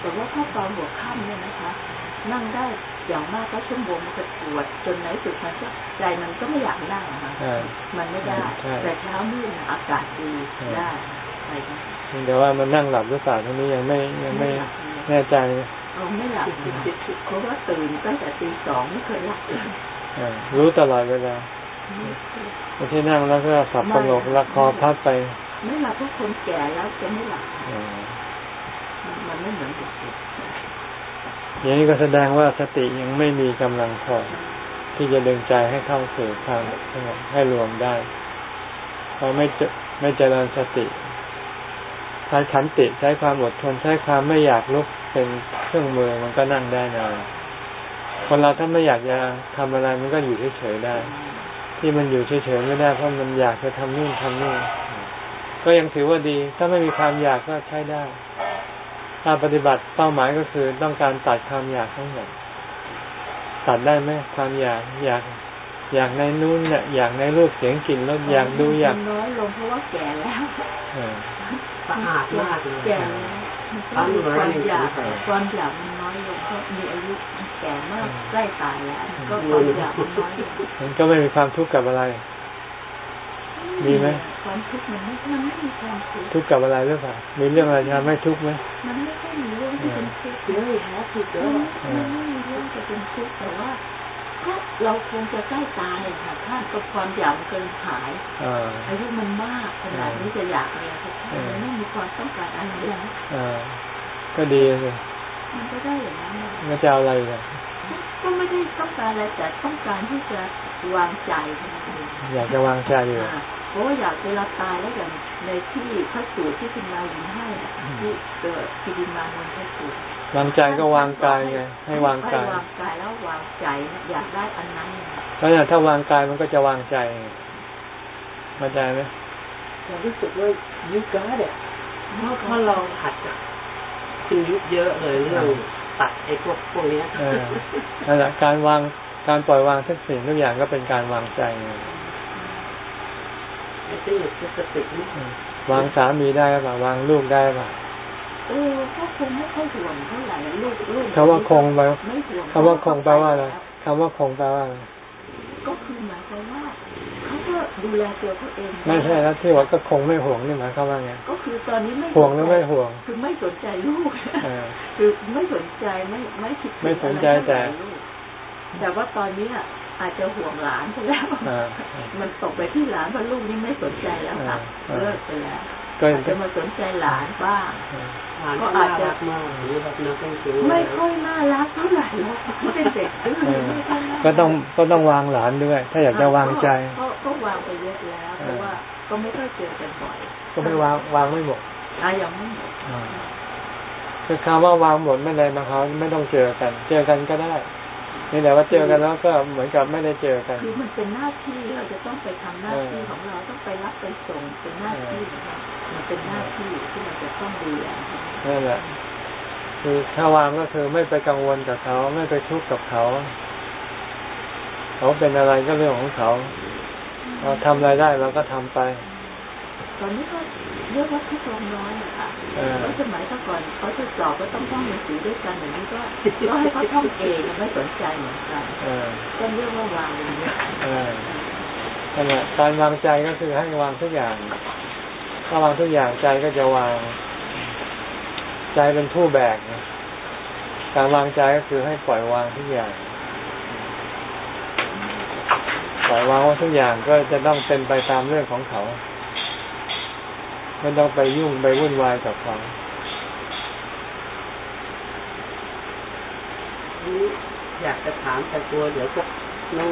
แต่ว่าถ้าตอนหัวค่ำเนี่ยนะคะ นั่งได้ อย่างมากก็ชั่วโมงมันจะปวดจนในที่สุดมันก็ใจมันก็ไม่อยากนั่งอะค่ะใช่มันไม่ได้ใช่แต่เช้ามืดน่ะอากาศดีใช่ได้อะไรนะเพียงแต่ว่ามันนั่งหลับหรือเปล่าทั้งนี้ยังไม่ยังไม่แน่ใจเราไม่หลับเพราะว่าตื่นตั้งแต่ตีสองไม่เคยหลับเลยเออรู้ตลอดเวลาไม่ใช่นั่งแล้วก็สับประโลกละคอพับไป ไม่หลับเพราะคนแก่แล้วจะไม่หลับเออมันมันไม่เหมือนเด็ก อย่างนี้ก็แสดงว่าสติยังไม่มีกำลังพอที่จะดึงใจให้เข้าสู่ความสงบให้รวมได้เพราะไม่เจไม่เจริญสติใช้ขันติใช้ความอดทนใช้ความไม่อยากลุกเป็นเครื่องมือมันก็นั่งได้นานคนเราถ้าไม่อยากจะทำอะไรมันก็อยู่เฉยๆได้ที่ที่มันอยู่เฉยๆไม่ได้เพราะมันอยากจะทำนู่นทำนี่ก็ยังถือว่าดี ถ้าไม่มีความอยากก็ใช้ได้ การปฏิบัติเป้าหมายก็คือต้องการตัดความอยากทั้งหมดตัดได้ไหมความอยากอยากอยากในนู้นเนี่ยอยากในรูปเสียงกลิ่นรสอยากดูอยากน้อยลงเพราะว่าแก่แล้วสะอาดมากเลยแก่แล้วความอยากความอยากมันน้อยลงเพราะมีอายุแก่มากใกล้ตายแล้วก็ความอยากมันน้อยลงมันก็ไม่มีความทุกข์กับอะไร มีไหมความทุกข์มันไม่มันไม่มีความทุกข์ทุกข์กับอะไรหรือเปล่ามีเรื่องอะไรทำให้ทุกข์ไหมมันไม่ค่อยมีเรื่องที่เป็นทุกข์เลยแฮปปี้เกิมันไม่มีเรื่องจะเป็นทุกข์แต่ว่าก็เราคงจะใกล้ตายค่ะท่านก็ความอยากมันเกินหายอายุมันมากขนาดนี้จะอยากอะไรก็มันไม่มีความต้องการอะไรแล้วก็ดีเลยมันก็ได้อย่างนั้นมันจะอะไรกันก็ไม่ได้ต้องการอะไรแต่ต้องการที่จะวางใจ อยากจะวางใจอยู่ เพราะว่าอยากเวลาตายแล้วอย่างในที่พระสูตรที่คุณมายินให้ที่เกิดกิริมานนทสูตรวางใจก็วางกายไงให้วางกายวางกายแล้ววางใจอยากได้อันนั้นเพราะฉะนั้นถ้าวางกายมันก็จะวางใจเข้าใจไหมเรารู้สึกว่ายุกาเนี่ยเพราะเราหัดจากคุณยุบเยอะเลยเรื่องตัดไอ้พวกพวกนี้นั่นแหละการวางการปล่อยวางทุกสิ่งทุกอย่างก็เป็นการวางใจไอ้ที่สติ วางสามีได้ป่ะวางลูกได้ป่ะเออก็คงไม่ค่อยห่วงเท่าไหร่ลูกลูกคำว่าคงไปคำว่าคงแปลว่าอะไรคำว่าคงแปลว่าอะไรก็คือหมายความว่าเขาก็ดูแลตัวเขาเองไม่ใช่แล้วที่ว่าก็คงไม่ห่วงนี่หมายความว่าไงก็คือตอนนี้ไม่ห่วงหรือไม่ห่วง คือไม่สนใจลูกคือไม่สนใจไม่ไม่คิดไม่สนใจแต่แต่ว่าตอนนี้ อาจจะห่วงหลานไปแล้วมันตกไปที่หลานเพราะลูกนี่ไม่สนใจแล้วค่ะเลิกไปแล้วก็จะมาสนใจหลานบ้างก็อาจจะมากหรือแบบนักไม่ค่อยน่ารักเท่าไหร่หรอกเป็นเด็กก็ต้องก็ต้องวางหลานด้วย ถ้าอยากจะวางใจก็วางไปเยอะแล้วเพราะว่าก็ไม่ค่อยเจอกันบ่อยก็ไม่วางวางไม่หมดอะยังไม่หมดคือคำว่าวางหมดไม่เลยบางครั้งไม่ต้องเจอกัน เจอกันก็ได้ นี่แหละว่าเจอกันแล้วก็เหมือนกับไม่ได้เจอกันคือมันเป็นหน้าที่เราจะต้องไปทำหน้าที่ของเราต้องไปรับไปส่งเป็นหน้าที่นะคะมันเป็นหน้าที่ที่เราจะต้องดูแลนั่นแหละคือถ้าวางก็คือไม่ไปกังวลกับเขาไม่ไปทุกข์กับเขา เขาเป็นอะไรก็เรื่องของเขาเราทำอะไรได้เราก็ทำไป ตอนนี้ก็ เรียกว่าทุกลงน้อยอะค่ะเพราะสมัยก่อนเขาจะสอบก็ต้องท่องหนังสือด้วยกันอย่างนี้ก็ก็ให้เขาท่องเองไม่สนใจเหมือนกันก็เรียกว่าวางอย่างนี้นั่นแหละการวางใจก็คือให้วางทุกอย่างถ้าวางทุกอย่างใจก็จะวาง ใจเป็นผู้แบกการวางใจก็คือให้ปล่อยวางทุกอย่าง ปล่อยวางว่าทุกอย่างก็จะต้องเป็นไปตามเรื่องของเขา ไม่ต้องไปยุ่งไปวุ่นวายกับเขาอยากจะถามแต่ตัวเดี๋ยวพวก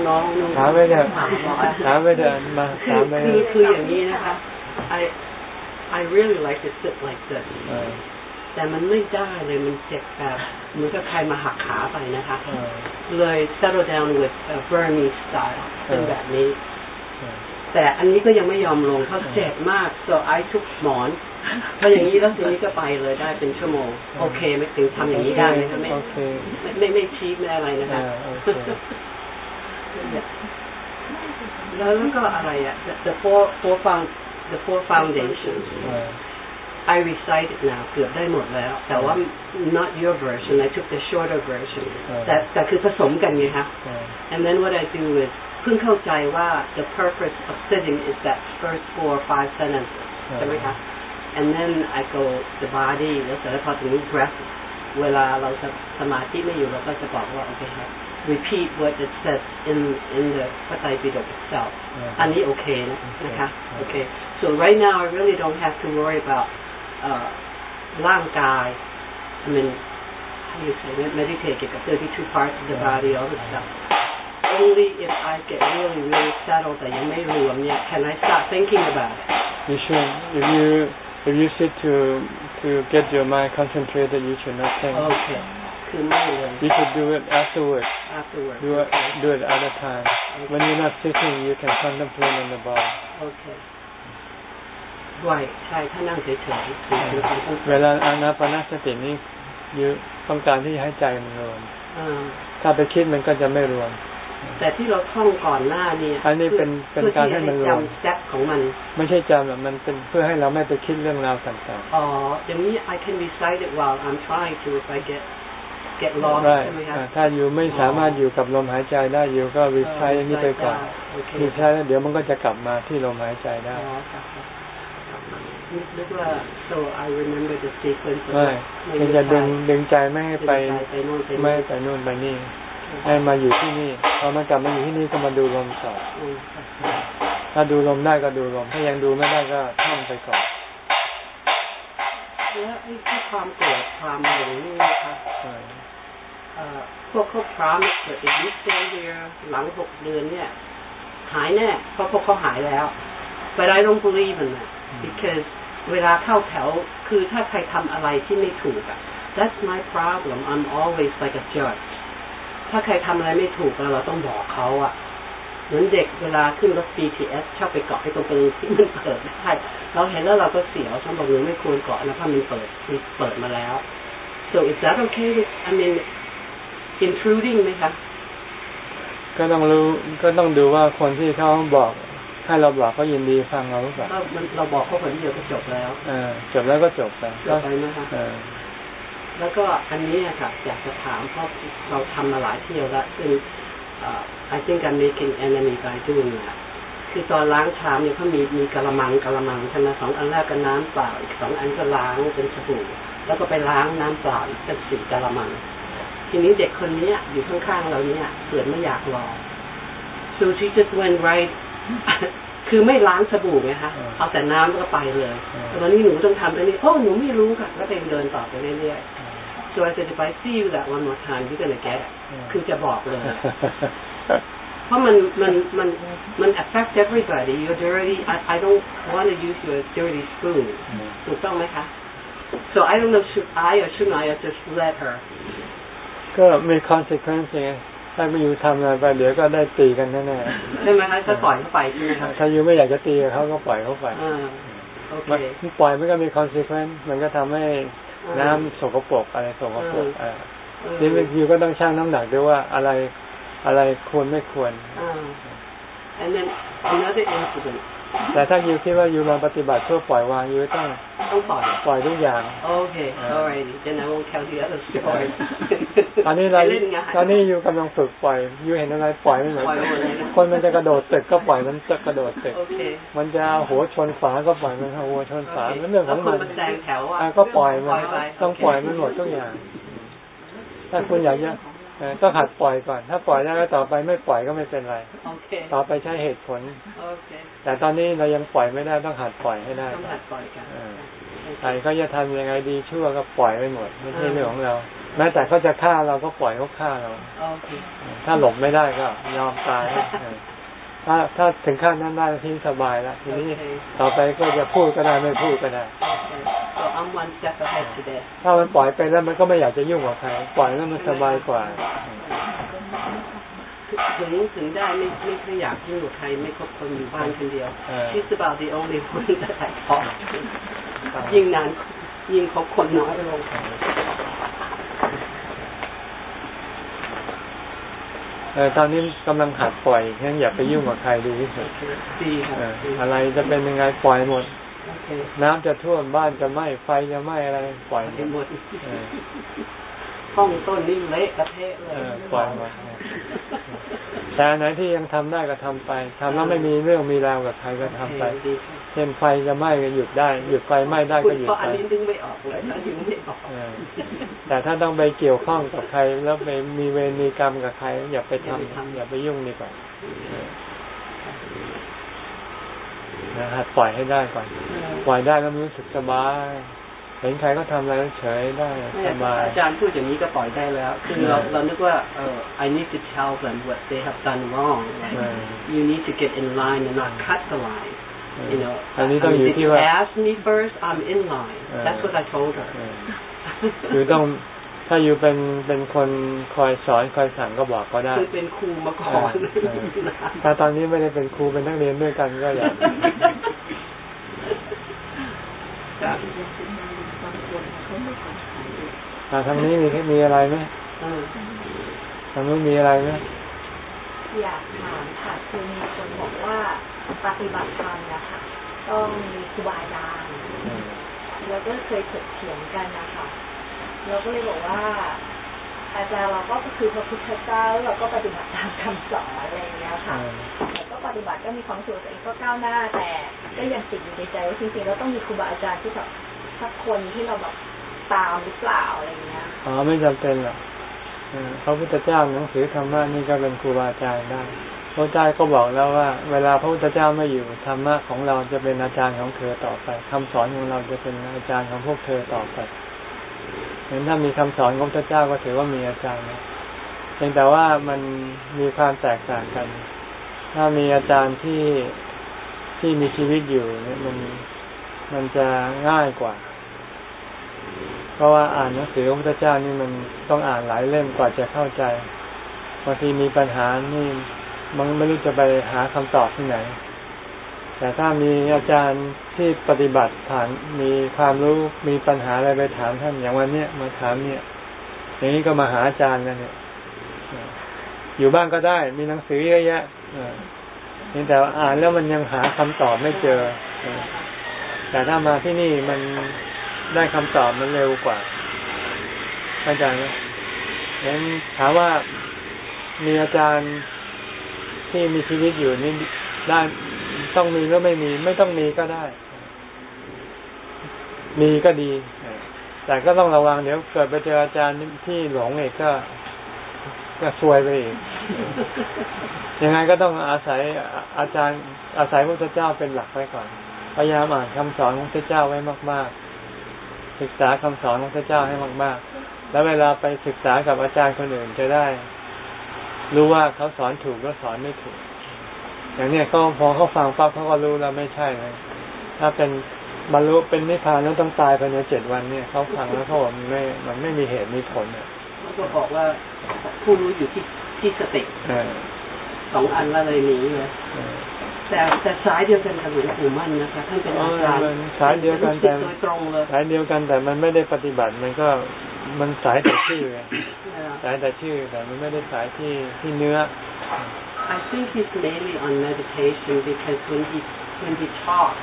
น้องๆถามไม่เถอะถามไม่เถอะมาถามไปคือคืออย่างนี้นะคะ I I really like to sit like this แต่มันไม่ได้เลยมันเจ็บแบบเหมือนกับใครมาหักขาไปนะคะ เลย settle down with Burmese style เป็นแบบนี้ แต่อันนี้ก็ยังไม่ยอมลงเขาเจ็บมาก so I ทุกหมอนพออย่างนี้แล้วทีนี้ก็ไปเลยได้เป็นชั่วโมง โอเคไม่ถึงทำอย่างนี้ได้ไหมคะไม่ไม่ไม่ชี้ไม่อะไรนะคะแล้วแล้วก็อะไรอะ the four four found the four foundations I recite it now เกือบได้หมดแล้ว แต่ว่า not your version I took the shorter version แต่แต่คือผสมกันไงคะ and then what I do is เพิ่งเข้าใจว่า the purpose of sitting is that first four or five sentences ใช่ไหมคะ and then I go the body แล้วเสร็จแล้วพอถึง breath เวลาเราสมาธิไม่อยู่เราก็จะบอกว่าโอเคครับ repeat what it says in in the พระไตรปิฎก itself อันนี้โอเคนะนะคะโอเค so right now I really don't have to worry about ร่างกาย I mean how do you say meditate เกี่ยวกับ32 parts of the body all the stuff only if I get really, really settled that you may rule yet can I start thinking about it. You should. If you if you sit to to get your mind concentrated, you should not think. Okay. คื คือไม่เลย you should do it afterwards afterwards do it do it at a time when you're not sitting you can contemplate on the ball โอเคไหวใช่ถ้านั่งเฉยๆคือคือความต้อง เวลาอานาปนาสตินี้ยูต้องการที่ให้ใจมันรวม อ่า ถ้าไปคิดมันก็จะไม่รวม แต่ที่เราท่องก่อนหน้าเนี่ยอันนี้เป็นเป็นการให้มันรวมจำสเต็ปของมัน ไม่ใช่จำหรอกมันเป็นเพื่อให้เราไม่ไปคิดเรื่องราวต่างอ๋ออย่างนี้ I can recite it while I'm trying to if I get get ๆ lost ได้ใช่ไหมครับอ่าถ้าอยู่ไม่สามารถอยู่กับลมหายใจได้อยู่ก็วิชัยนี้ไปก่อนโอเควิชัยแล้วเดี๋ยวมันก็จะกลับมาที่ลมหายใจได้อ๋อครับครับนึกว่า so I remember the sequence ไม่เพียงจะดึงดึงใจไม่ให้ไปไปโน่นไปไม่นี่ไปนู่นไปนี่ ให้มาอยู่ที่นี่พอมันกลับมาอยู่ที่นี่ก็มาดูลมต่อบถ้าดูลมได้ก็ดูลม ถ้ายังดูไม่ได้ก็ท่องไปก่อนแล้วไอ้ที่ความโกรธความหลงนี่นะคะเออพวกเขา promise that if you stay here หลังหกเดือนเนี่ย หายแน่เพราะพวกเขาหายแล้ว but I don't believe in that because เวลาเข้าแถวคือถ้าใครทำอะไรที่ไม่ถูกอะ that's my problem I'm always like a judge ถ้าใครทำอะไรไม่ถูกอะเราต้องบอกเขาอะเหมือนเด็กเวลาขึ้นรถ BTS ชอบไปเกาะไอ้ตรงประตูที่มันเปิดได้เราเห็นแล้วเราก็เสียวฉันบอกหนูไม่ควรเกาะนะเพราะมันเปิดมันเปิดมาแล้ว so is that okay I mean intruding ไหมคะก็ต้องรู้ก็ต้องดูว่าคนที่เขาบอกให้เราบอกเขายินดีฟังเราหรือเปล่าก็มันเราบอกเขาคนเดียวก็จบแล้วเออจบแล้วก็จบไปจบไปนะคะเออ แล้วก็อันนี้อะค่ะอยากจะถามเพราะเราทำมาหลายเที่ยวแล้วซึ่งเอ่อ I think I'm making enemy by doing that คือตอนล้างชามเนี่ยเขามีมีกะละมังกะละมังใช่ไหมสองอันแรกก็น้ำเปล่าอีกสองอันก็ล้างเป็นสบู่แล้วก็ไปล้างน้ำเปล่าอีกเป็นสี่กะละมัง ทีนี้เด็กคนเนี้ยอยู่ข้างๆเราเนี่ยเกิดไม่อยากรอ so she just went right คือไม่ล้างสบู่ไงคะเอาแต่น้ำแล้วก็ไปเลยแต่วันนี้หนูต้องทำอันนี้โอ้หนูไม่รู้ค่ะ แล้วไปเดินต่อไปเรื่อยๆ so I said if I see you that one more time you're gonna get it คือจะบอกเลย เพราะมันมันมันมัน affect everybody you're dirty I I don't want to use your dirty spoon ถูกต้องไหมคะ so I don't know should I or shouldn't I just let her ก็มี consequence ไงถ้าไม่อยู่ทำอะไรไปเดี๋ยวก็ได้ตีกันแน่ใช่ไหมคะก็ปล่อยเข้าไปใช่ไหมคะๆถ้าอยู่ไม่อยากจะตีกับเขาก็ปล่อยเขาไปอ่าโอเคมันปล่อยมันก็มี consequence มันก็ทำให้ น้ำสกปรกอะไรสกปรกอ่าเออทีนี้อยู่ก็ต้องชั่งน้ำหนักด้วยว่าอะไรอะไรควรไม่ควรอ่า and then another incident แต่ถ้าอยู่คิดว่าอยู่มาปฏิบัติเพื่อปล่อยวางอยู่ต้องต้องปล่อยปล่อยทุกอย่าง โอเค alrighty then I won't tell the other story ตอนนี้เราไปเล่นงานตอนนี้อยู่กำลังฝึกปล่อยอยู่เห็นอะไรปล่อยไม่เหมือนปล่อยหมดเลยนะคนมันจะกระโดดตึกก็ปล่อยมันจะกระโดดตึกโอเคมันจะเอาหัวชนฝาก็ปล่อยมันเอาหัวชนฝามันเรื่องของแล้วคมันนมันแซงแถวอะอะก็ปล่อยมันปล่อยไปต้องปล่อยมันหมดทุกอย่าง ถ้าคุณอยากจะเอ่อ ต้องหัดปล่อยก่อน ถ้าปล่อยได้แล้วต่อไปไม่ปล่อยก็ไม่เป็นไรโอเคต่อไปใช้เหตุผลโอเคแต่ตอนนี้เรายังปล่อยไม่ได้ต้องหัดปล่อยให้ได้ต้องก่อหันดปล่อยกันเออใครเขาจะทำยังไงดีชั่วก็ปล่อยไปหมด ไม่ใช่เรื่องของเรา แม้แต่เขาจะฆ่าเราก็ปล่อยเขาฆ่าเราโอเคถ้าหลบไม่ได้ก็ยอมตายเออ ถ้าถ้าถึงขั้นนั้นได้ทีนี้สบายแล้วทีนี้โอเคต่อไปก็จะพูดก็ได้ไม่พูดก็ได้โอเค so I'm one step ahead today ถ้ามันปล่อยไปแล้วมันก็ไม่อยากจะยุ่งกับใครปล่อยแล้วมันสบายกว่าถึงถึงได้ไม่ไม่ไม่อยากยุ่งกับใครไม่คบคนอยู่บ้านคนเดียวเออ She's about the only one that I talk to ยิ่งนานยิ่งคบคนน้อยลง เออตอนนี้กำลังหัดปล่อยงั้นอย่าไปยุ่งกับใครดีที่สุดดีค่ะเออดีอะไรจะเป็นยังไงปล่อยหมดโอเคน้ำจะท่วมบ้านจะไหม้ไฟจะไหม้อะไร ปล่อยไปหมดเออห้องต้นนี่เละประเทศเลเอยอปล่อยหมดแต่อันไหนที่ยังทำได้ก็ทำไปทำแล้วไม่มีเรื่องมีราวกับใครก็ทำไปดีค่ะเช่นไฟจะไหม้ก็หยุดได้ หยุดไฟไหม้ได้คุก็ณหยุดเพราะไปอันนี้ดึงไม่ออกเลยถ้าดึงไม่ออกเออแต่ถ้าต้องไปเกี่ยวข้องกับใคร แล้วไปมีเวรมีกรรมกับใคร อย่าไปทำอย่าไปยุ่งดีกว่าเออนะหัดปล่อยให้ได้ก่อน ปล่อยได้แล้วมันรู้สึกสบาย เห็นใครก็ทำอะไรเฉยได้สบาย อาจารย์พูดอย่างนี้ก็ปล่อยได้แล้ว คือเราเรานึกว่าเออ I need to tell them what they have done wrong like เออ you need to get in line and not cut the line เออ you know อันนี้ต้อง I อ mean, ยู่ did ที่ you ว่า ask me first I'm in line เออ that's what I told her เออ คือต้องถ้าอยู่เป็นเป็นคนคอยสอนคอยสั่งก็บอกก็ได้คือเป็นครูมาก่อนถ้าตอนนี้ไม่ได้เป็นครูเป็นนักเรียนด้วยกันก็อย่าทางนี้มีมีอะไรไหมทางนู้นมีอะไรไหมอยากถามค่ะคือมีคนบอกว่าปฏิบัติธรรมนะคะต้องมีครูบาอาจารย์แล้วก็เคยถกเถียงกันนะคะ เราก็เลยบอกว่า อาจารย์เราก็คือพระพุทธเจ้าเราก็ปฏิบัติตามคำสอนอะไรอย่างเงี้ยค่ะแล้วก็ปฏิบัติก็มีความสุขตัวเองก็ก้าวหน้า แต่ก็ยังติดอยู่ในใจว่าจริงๆเราต้องมีครูบาอาจารย์ที่แบบสักคนที่เราแบบตามหรือเปล่าอะไรเงี้ยอ๋อไม่จำเป็นหรอกพระพุทธเจ้าหนังสือธรรมะนี่ก็เป็นครูบาอาจารย์ได้พระเจ้าก็บอกแล้วว่า เวลาพระพุทธเจ้าไม่อยู่ธรรมะของเราจะเป็นอาจารย์ของเธอต่อไปคำสอนของเราจะเป็นอาจารย์ของพวกเธอต่อไป เห็นถ้ามีคำสอนของพระเจ้าก็ถือว่ามีอาจารย์นะเพียงแต่ว่ามันมีความแตกต่างกัน ถ้ามีอาจารย์ที่ที่มีชีวิตอยู่เนี่ยมันมันจะง่ายกว่า เพราะว่าอ่านหนังสือของพระเจ้านี่มันต้องอ่านหลายเล่มกว่าจะเข้าใจบางทีมีปัญหานี่มันไม่รู้จะไปหาคำตอบที่ไหน แต่ถ้ามีอาจารย์ที่ปฏิบัติผ่านมีความรู้มีปัญหาอะไรไปถามท่านอย่างวันเนี้ยมาถามเนี่ย อย่างนี้ก็มาหาอาจารย์กันเนี่ยอยู่บ้านก็ได้ มีหนังสือเยอะแยะนี่แต่อ่านแล้วมันยังหาคำตอบไม่เจอ แต่ถ้ามาที่นี่มันได้คำตอบมันเร็วกว่าอาจารย์นะงั้นถามว่ามีอาจารย์ที่มีชีวิตอยู่นี่ได้ ต้องมีหรือไม่มี ไม่ต้องมีก็ได้ มีก็ดี แต่ก็ต้องระวังเดี๋ยวเกิดไปเจออาจารย์ที่หลงเองก็ก็ซวยไปอีกยังไงก็ต้องอาศัยอาจารย์อาศัยพระเจ้าเป็นหลักไว้ก่อน พยายามอ่านคำสอนของพระเจ้าไว้มาก ๆ ศึกษาคำสอนของพระเจ้าให้มาก ๆ แล้วเวลาไปศึกษากับอาจารย์คนอื่นจะได้ รู้ว่าเขาสอนถูกหรือสอนไม่ถูก อย่างนี้ก็พอเขาฟังปั๊บเขาก็รู้แล้วไม่ใช่เลยถ้าเป็นบรรลุเป็นนิพพานแล้วต้องตายภายในเจ็ดวันเนี่ยเขาฟังแล้วเขาบอกมันไม่มันไม่มีเหตุมีผลเนี่ยเขาก็บอกว่าผู้รู้อยู่ที่ที่สติสองอันละเลยนี้เลยแต่แต่สายเดียวกันกับหลวงปู่มั่นนะคะท่านเป็นอาจารย์สายเดียวกันแต่ตรงเลยสายเดียวกันแต่มันไม่ได้ปฏิบัติมันก็มันสายแต่ชื่อสายแต่ชื่อแต่มันไม่ได้สายที่ที่เนื้อ I think he's mainly on meditation because when he when he talks,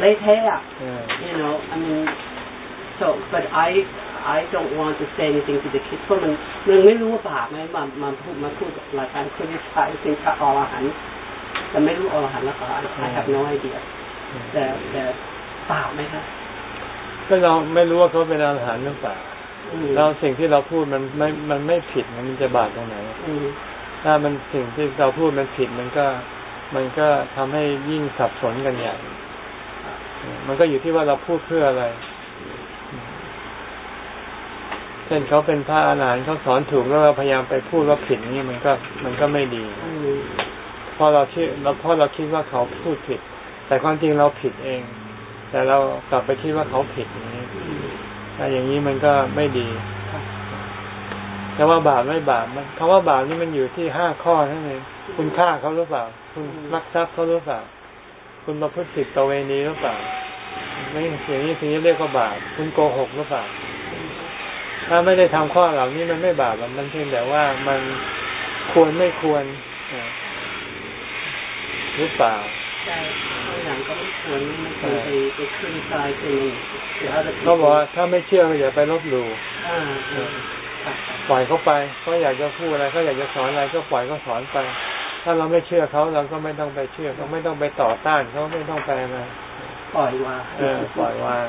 they have, you know, I mean, so but I I don't want to say anything to the kids เพราะมันมันไม่รู้ว่าบาปไหมมามาพูดมาพูดรายการคุณวิชัยเป็นพระอรหันต์แต่ไม่รู้อรหันต์แล้วก็ I have no idea แต่แต่บาปไหมครับก็เราไม่รู้ว่าเขาเป็นอรหันต์หรือเปล่าเราสิ่งที่เราพูดมันไม่มันไม่ผิดมันจะบาปตรงไหน ถ้ามันสิ่งที่เราพูดมันผิดมันก็มันก็ทำให้ยิ่งสับสนกันใหญ่ มันก็อยู่ที่ว่าเราพูดเพื่ออะไร เช่นเขาเป็นพระอรหันต์เขาสอนถูกแล้วเราพยายามไปพูดว่าผิดนี่มันก็ มันก็ไม่ดีเพราะเราเชื่อเราเพราะเราคิดว่าเขาพูดผิด แต่ความจริงเราผิดเอง แต่เรากลับไปคิดว่าเขาผิดอย่างนี้ถ้าอย่างนี้มันก็ไม่ดี แต่ว่าบาปไม่บาปมันคำว่าบาปนี่มันอยู่ที่ห้าข้อนั่นเองคุณฆ่าเขาหรือเปล่า คุณรักทรัพย์เขาหรือเปล่า คุณมาพูดผิดตะเวนีหรือเปล่าไม่อย่างนี้ถึงจะเรียกว่าบาปคุณโกหกหรือเปล่า ถ้าไม่ได้ทำข้อเหล่านี้มันไม่บาปมันเพียงแต่ว่ามันควรไม่ควรหรือเปล่าใช่หลังก็ไม่ควรไม่ควรไปไปขึ้นตายเป็นเขาบอกว่าถ้าไม่เชื่อก็อย่าไปลบหลู่ ปล่อยเขาไปเขาอยากจะพูดอะไรเขาอยากจะสอนอะไรก็ปล่อยเขาสอนไป ถ้าเราไม่เชื่อเขาเราก็ไม่ต้องไปเชื่อเขาไม่ต้องไปต่อต้านเขาไม่ต้องไปอะไรปล่อยวางเออปล่อยวาง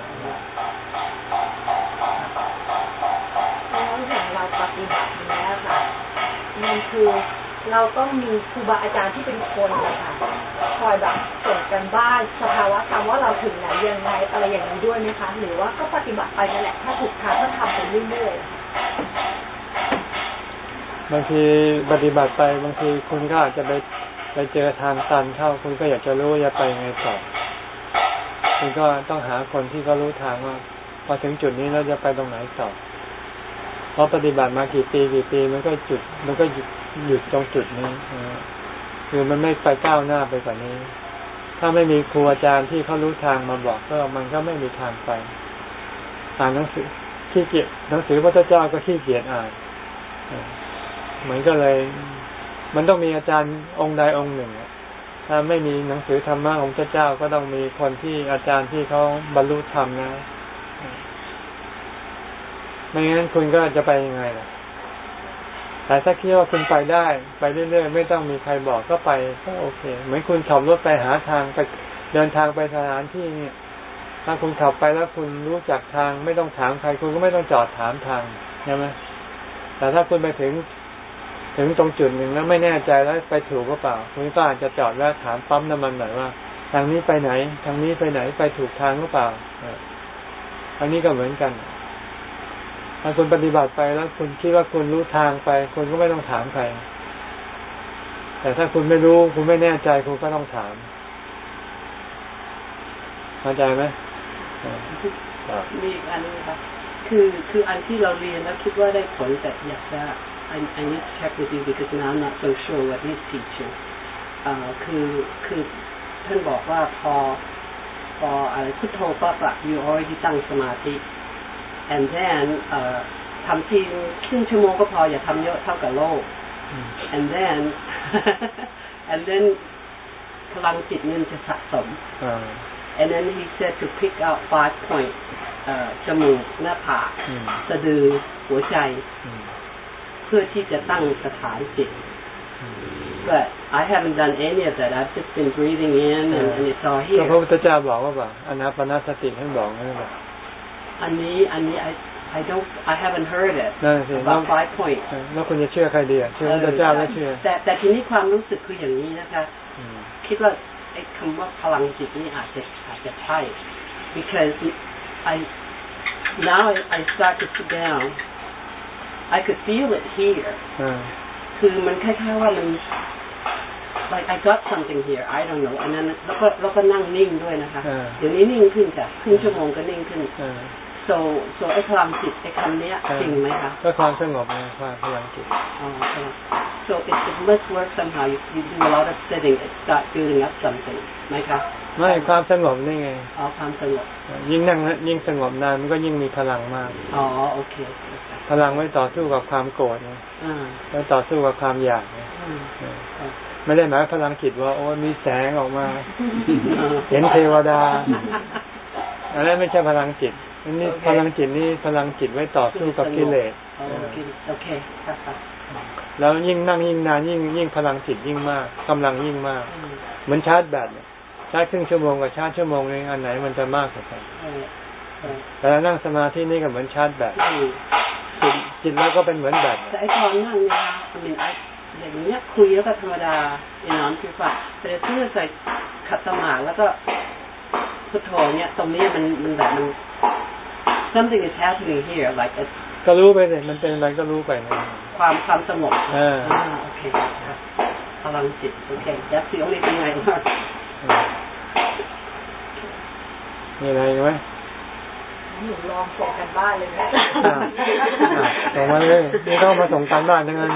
ปฏิบัตินี้ค่ะมันคือเราต้องมีครูบาอาจารย์ที่เป็นคนนะคะคอยแบบส่งกันบ้านสภาวะธรรมว่าเราถึงไหนยังไงอะไรอย่างนี้ด้วยไหมคะ หรือว่าก็ปฏิบัติไปนั่นแหละ ถ้าถูกทางก็ทำไปเรื่อยๆ บางทีปฏิบัติไปบางทีคุณก็อาจจะไปไปเจอทางตันเข้า คุณก็อยากจะรู้จะไปไงต่อคุณก็ต้องหาคนที่เขารู้ทางว่าพอถึงจุดนี้เราจะไปตรงไหนต่อเพราะปฏิบัติมากี่ปีกี่ปีมันก็จุด มันก็หยุดหยุดตรงจุดนี้คือมันไม่ไปก้าวหน้าไปกว่านี้ ถ้าไม่มีครูอาจารย์ที่เขารู้ทางมาบอกก็มันก็ไม่มีทางไปอ่านหนังสือขี้เกียจหนังสือพระเจ้าก็ขี้เกียจอ่าน มือนก็เลย มันต้องมีอาจารย์องค์ใดองค์หนึ่งถ้าไม่มีหนังสือธรรมะของพระเจ้าก็ต้องมีคนที่อาจารย์ที่เขาบรรลุธรรมนะไม่งั้นคุณก็จะไปยังไงล่ะแต่ถ้าคิดว่าคุณไปได้ ไปเรื่อยๆไม่ต้องมีใครบอกก็ไปก็โอเค เหมือนคุณขับรถไปหาทางไปเดินทางไปสถานที่เนี่ย ถ้าคุณขับไปแล้วคุณรู้จักทาง ไม่ต้องถามใครคุณก็ไม่ต้องจอดถามทางใช่ไหมแต่ถ้าคุณไปถึง ถึงตรงจุดหนึ่งแล้วไม่แน่ใจแล้วไปถูกก็เปล่าคุณก็อาจจะจอดแล้วถามปั๊มน้ำมันหน่อยว่า ทางนี้ไปไหน ทางนี้ไปไหนไปถูกทางก็เปล่าอันนี้ก็เหมือนกันถ้าคุณปฏิบัติไปแล้ว คุณคิดว่าคุณรู้ทางไป คุณก็ไม่ต้องถามใคร แต่ถ้าคุณไม่รู้คุณไม่แน่ใจคุณก็ต้องถามเข้าใจไหมมีอีกอันนึงค่ะคือคืออันที่เราเรียนแล้วคิดว่าได้ผลแต่อยากจะ I, I need to check with you because now I'm not so sure what he's teaching อ่าคือคือท่านบอกว่าพอพออะไรพุทโธปั๊บอะ you already ตั้งสมาธิ and then ทำทีครึ่งชั่วโมงก็พออย่าทำเยอะเท่ากับโลก and then and then พลังจิตมันจะสะสม and then he said to pick out five points จมูกหน้าผากสะดือหัวใจ เพื่อที่จะตั้งสถานจิต but I haven't done any of that I've just been breathing in and, and it's all here พระพุทธเจ้าบอกว่าแบบอนาปนาสติท่านบอกนั่นแหละอันนี้อันนี้ I I don't I haven't heard it about five points แล้วคุณจะเชื่อใครดีอะเชื่อพระเจ้าไม่เชื่อ แต่แต่ทีนี้ความรู้สึกคืออย่างนี้นะคะคิดว่าไอ้คำว่าพลังจิตนี่อาจจะอาจจะใช่ because I now I, I start to sit down I could feel it here คือมันคล้ายๆว่ามัน like I got something here I don't know อันนั้นแล้วก็แล้วก็นั่งนิ่งด้วยนะคะเดี๋ยวนี้นิ่งขึ้นจ้ะครึ่งชั่วโมงก็นิ่งขึ้น so so ไอ้พลังจิตไอ้คำนี้จริงไหมคะก็ความสงบไงความพลังจิต so it it must work somehow you you do a lot of sitting it start building up something ไหมคะไม่ความสงบนี่ไงอ๋อความสงบยิ่งนั่งยิ่งสงบนานมันก็ยิ่งมีพลังมาก อ๋อโอเค พลังไว้ต่อสู้กับความโกรธไงไว้ต่อสู้กับความอยากไงไม่ได้หมายพลังจิตว่า โอ้มีแสงออกมา เห็นเทวดาอันนั้นไม่ใช่พลังจิตนี่พลังจิตนี่พลังจิตไว้ต่อสู้กับกิเลสโอเคแล้วยิ่งนั่งยิ่งนานยิ่งยิ่งพลังจิตยิ่งมากกำลังยิ่งมาก เหมือนชาร์จแบตชาร์จครึ่งชั่วโมงกับชาร์จชั่วโมงนึงอันไหนมันจะมากกว่ากันแต่นั่งสมาธินี่ก็เหมือนชาร์จแบต จิตจิตแล้วก็เป็นเหมือนแบตแต่ไอ้ตอนนั่งเนี่ยมันไอ้อย่างเนี้ยคุยแล้วก็ธรรมดาไอ้นอนคือฝ่าแต่เพื่อใส่ขัดสมาธิแล้วก็พุทโธเนี่ยตรงนี้มันมันแบบมัน something is happening here like a ก็รู้ไปเลยมันเป็นอะไรก็รู้ไปนะความความสงบอ่าโอเคพลังจิตโอเค that's the only thing I learned มีอะไรไหม หนูลองส่งกันบ้านเลยนะส่งมาเลยนี่ต้องมาส่งกันบ้านทั้งนั้น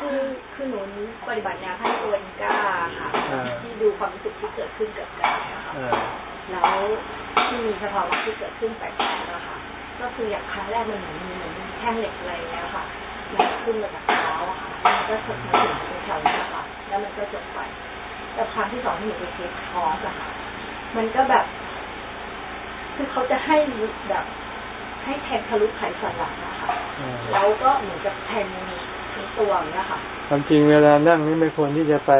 คือคือหนูปฏิบัติงานให้ตัวเองกล้าค่ะที่ดูความรู้สึกที่เกิดขึ้นกับกายนะคะแล้วที่มีสภาวะที่เกิดขึ้นแปลกๆนะคะก็คืออย่างครั้งแรกมันเหมือนมีเหมือนมีแท่งเหล็กอะไรเงี้ยค่ะมันขึ้นมาจากเท้าค่ะมันก็ถกมาถึงตรงแถวนี้ค่ะแล้วมันก็จบไปแต่ครั้งที่สองที่หนูไปเช็คท้องอะค่ะมันก็แบบ คือเขาจะให้แบบให้แทงทะลุไขสันหลังนะคะแล้วก็เหมือนกับแทงทั้งตัวเนี้ยค่ะความจริงเวลานั่งนี่ไม่ควรที่จะไป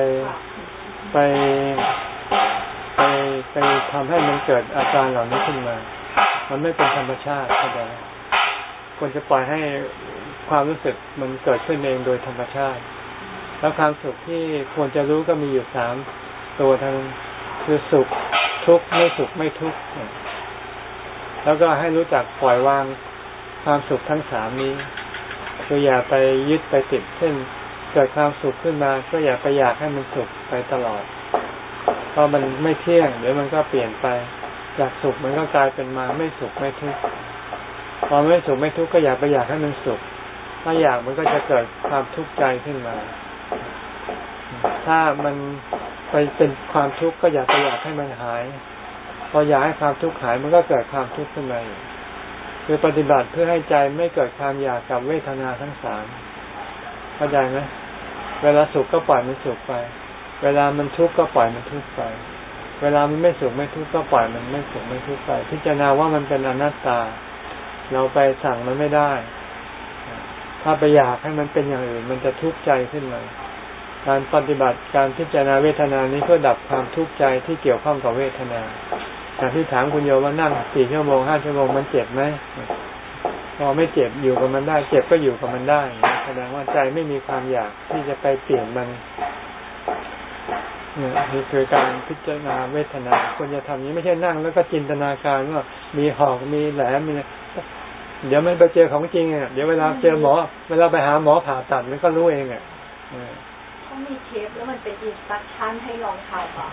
ไปไปไปทำให้มันเกิดอาการเหล่านี้ขึ้นมา มันไม่เป็นธรรมชาติเข้าใจควรจะปล่อยให้ความรู้สึกมันเกิดขึ้นเองโดยธรรมชาติ แล้วความสุขที่ควรจะรู้ก็มีอยู่สามตัวทั้งคือสุขทุกข์ไม่สุขไม่ทุกข์ แล้วก็ให้รู้จักปล่อยวางความสุขทั้งสามนี้คืออย่าไปยึดไปติดเช่นเกิดความสุขขึ้นมา ก็อย่าไปอยากให้มันสุขไปตลอด เพราะมันไม่เที่ยงเดี๋ยวมันก็เปลี่ยนไปจากสุขมันก็กลายเป็นมาไม่สุขไม่ทุกข์พอไม่สุขไม่ทุกข์ก็อยากไปอยากให้มันสุข ถ้าอยากมันก็จะเกิดความทุกข์ใจขึ้นมา ถ้ามันไปเป็นความทุกข์ก็อยากไปอยากให้มันหาย พออยากให้ความทุกข์หายมันก็เกิดความทุกข์ขึ้นมาคือปฏิบัติเพื่อให้ใจไม่เกิดความอยากกับเวทนาทั้งสามเข้าใจไหมเวลาสุขก็ปล่อยมันสุขไป เวลามันทุกข์ก็ปล่อยมันทุกข์ไป เวลามันไม่สุขไม่ทุกข์ก็ปล่อยมันไม่สุขไม่ทุกข์ไป พิจารณาว่ามันเป็นอนัตตา เราไปสั่งมันไม่ได้ ถ้าไปอยากให้มันเป็นอย่างอื่น มันจะทุกข์ใจขึ้นมา การปฏิบัติการพิจารณาเวทนานี้เพื่อดับความทุกข์ใจที่เกี่ยวข้องกับเวทนาอย่ที่ถามคุณโยว่านั่งสี่ชั่วโมงห้าชั่วโมงมันเจ็บไหมพอไม่เจ็บอยู่กับมันได้ เจ็บก็อยู่กับมันได้แสดงว่าใจไม่มีความอยากที่จะไปเปลี่ยนมันนี่คือการพิจารณาเวทนาควรจะทำนี้ไม่ใช่นั่งแล้วก็จินตนาการว่ามีหอกมีแหลมมีเดี๋ยวมันไปเจอของจริงอะเดี๋ยวเวลาเจอหมอ เวลาไปหาหมอผ่าตัดมันก็รู้เองอะ เขามีเทปแล้วมันเป็นอินสตัคชั่นให้ลองทำอะ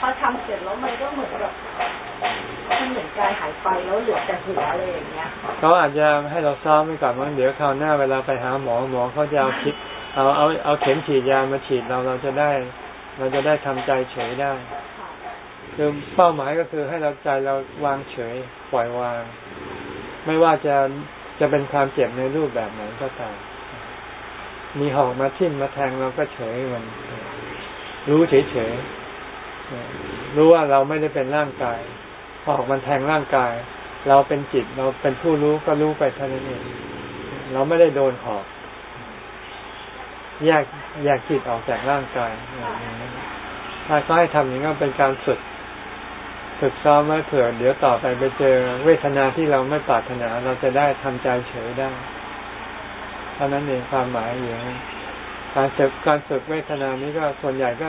พอทำเสร็จแล้วมันก็เหมือนแบบมันเหมือนกายหายไปแล้วเหลือแต่หัวอะไรอย่างเงี้ยเขาอาจจะให้เราซ้อมไว้ก่อนว่าเดี๋ยวคราวหน้าเวลาไปหาหมอหมอเขาจะเอาคิดเอาเอาเอาเข็มฉีดยามาฉีดเราเราจะได้ เราจะได้ทำใจเฉยได้คือเป้าหมายก็คือให้เราใจเราวางเฉยปล่อยวาง ไม่ว่าจะจะเป็นความเจ็บในรูปแบบไหนก็ตาม มีหอกมาทิ่มมาแทงเราก็เฉยมัน รู้เฉยเฉยรู้ว่าเราไม่ได้เป็นร่างกายหอกมันแทงร่างกาย เราเป็นจิต เราเป็นผู้รู้ก็รู้ไปเท่านั้นเองเราไม่ได้โดนหอกแยกแยกจิตออกจากร่างกายถ้าก็ให้ทำอย่างนี้ก็เป็นการฝึกฝึกซ้อมไว้เผื่อเดี๋ยวต่อไปไปเจอเวทนาที่เราไม่ปรารถนา เราจะได้ทำใจเฉยได้ เท่านั้นเองความหมายอย่างการฝึกการฝึกเวทนานี้ก็ส่วนใหญ่ก็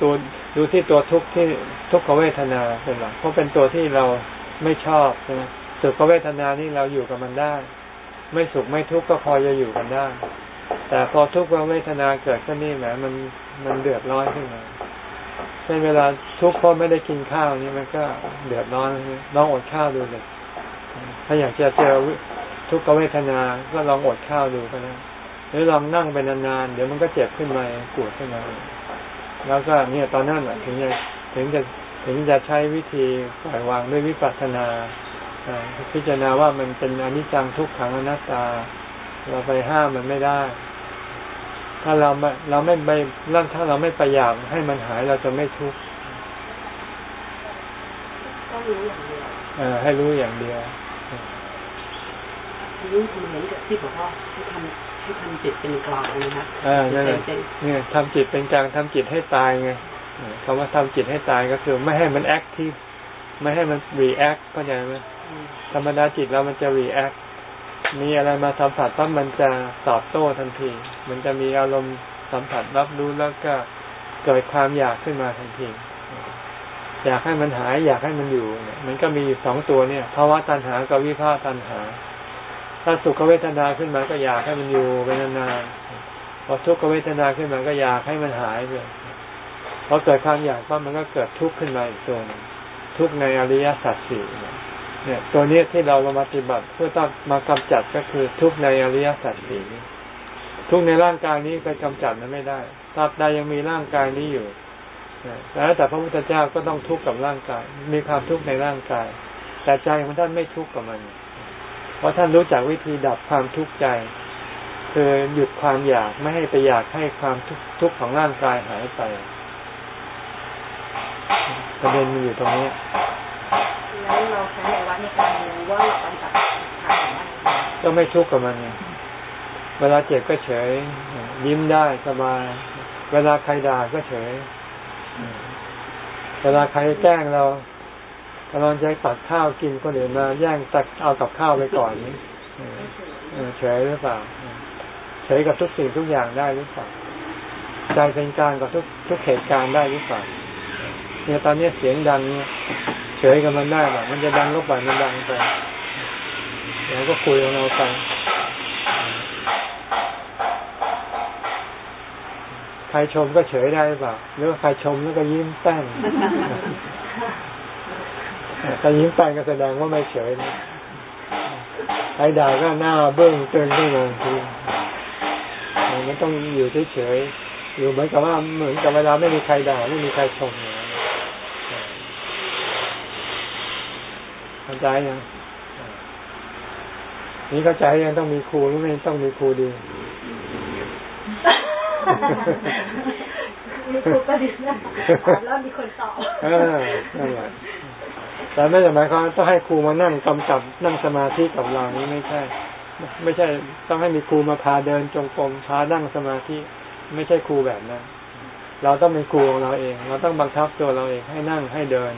ตัวดูที่ตัวทุกข์ที่ทุกขเวทนาเป็นหลักเพราะเป็นตัวที่เราไม่ชอบนะสุขเวทนานี่เราอยู่กับมันได้ ไม่สุขไม่ทุกข์ก็พอจะอยู่กันได้ แต่พอทุกขเวทนาเกิดขึ้นนี่แหมมันมันเดือดร้อนขึ้นมาเช่นเวลาทุกข์เพราะไม่ได้กินข้าวนี่มันก็เดือดร้อนลองอดข้าวดูเลยถ้าอยากจะเจอ ทุกขเวทนา ก็ลองอดข้าวดูก็ได้หรือลองนั่งไปนานๆ เดี๋ยวมันก็เจ็บขึ้นมาปวดขึ้นมา แล้วก็เนี่ยตอนนั้นถึงจะถึงจะถึงจะใช้วิธีปล่อยวางด้วยวิปัสสนาพิจารณาว่ามันเป็นอนิจจังทุกขังอนัตตา เราไปห้ามมันไม่ได้ ถ้าเราไม่เราไม่ไปร่างถ้าเราไม่พยายามให้มันหายเราจะไม่ทุกข์ก็รู้อย่างเดียวให้รู้อย่างเดียว รู้เหมือนกับที่บอกว่าให้ทำให้ทำจิตเป็นกลางนะคะอ่านั่นแหละเนี่ยทำจิตเป็นกลางทำจิตให้ตายไงคำว่าทำจิตให้ตายก็คือไม่ให้มัน active ไม่ให้มัน react เข้าใจไหมธรรมดาจิตเรามันจะ react มีอะไรมาสัมผัสปั๊บมันจะตอบโต้ทันที มันจะมีอารมณ์สัมผัสรับรู้แล้วก็เกิดความอยากขึ้นมาทันที อยากให้มันหายอยากให้มันอยู่เนี่ยมันก็มีสองตัวเนี่ยภาวะตัณหากับวิภาตัณหา ถ้าสุขเวทนาขึ้นมาก็อยากให้มันอยู่ไปนานๆพอทุกขเวทนาขึ้นมาก็อยากให้มันหายไปพอเกิดความอยากปั๊บมันก็เกิดทุกข์ขึ้นมาอีกตัวนึงทุกข์ในอริยสัจสี่เนี่ย ตัวนี้ที่เรามาปฏิบัติเพื่อต้องมากำจัดก็คือทุกข์ในอริยสัจสี่ทุกข์ในร่างกายนี้ไปกำจัดมันไม่ได้ตราบใดยังมีร่างกายนี้อยู่แล้วแต่พระพุทธเจ้าก็ต้องทุกข์กับร่างกาย มีความทุกข์ในร่างกาย แต่ใจของท่านไม่ทุกข์กับมัน เพราะท่านรู้จักวิธีดับความทุกข์ใจคือหยุดความอยากไม่ให้ไปอยากให้ความทุกข์ทุกข์ของร่างกายหายไปประเด็นมีอยู่ตรงนี้แล้วเราใช้ในวัดในการรู้ว่าเราปฏิบัติทางก็ไม่ทุกข์กับมันเวลาเจ็บก็เฉย ยิ้มได้สบาย เวลาใครด่าก็เฉย เวลาใครแกล้งเรา กำลังจะตักข้าวกินคนอื่นมาแย่งตักเอากับข้าวไปก่อนนี้เฉยหรือเปล่าเฉยกับทุกสิ่งทุกอย่างได้หรือเปล่าใจเป็นกลางกับทุกทุกเหตุการณ์ได้หรือเปล่าเนี่ยตอนนี้เสียงดังเนี่ยเฉยกับมันได้หรอมันจะดังก็ปล่อยมันดังไปแล้วก็คุยกับเราไปใครชมก็เฉยได้หรือเปล่าหรือว่าใครชมแล้วก็ยิ้มแป้ง แต่ยิ้มไปก็แสดงว่าไม่เฉยนะใครด่าก็หน้าเบื้องเตือนขึ้นมาทีมันต้องอยู่เฉยๆอยู่เหมือนกับว่าเหมือนกับเวลาไม่มีใครด่าไม่มีใครชมอย่างนั้นเข้าใจยังนี่เข้าใจยังต้องมีครูหรือไม่ต้องมีครูดีมีครูก็ดีนะแล้วมีคนตอบเออนั่นแหละ แต่ไม่ใช่หมายความว่าต้องให้ครูมานั่งกำกับนั่งสมาธิกับเรานี้ไม่ใช่ ไม่ใช่ต้องให้มีครูมาพาเดินจงกรมพานั่งสมาธิไม่ใช่ครูแบบนั้น เราต้องเป็นครูของเราเอง เราต้องบังคับตัวเราเองให้นั่งให้เดิน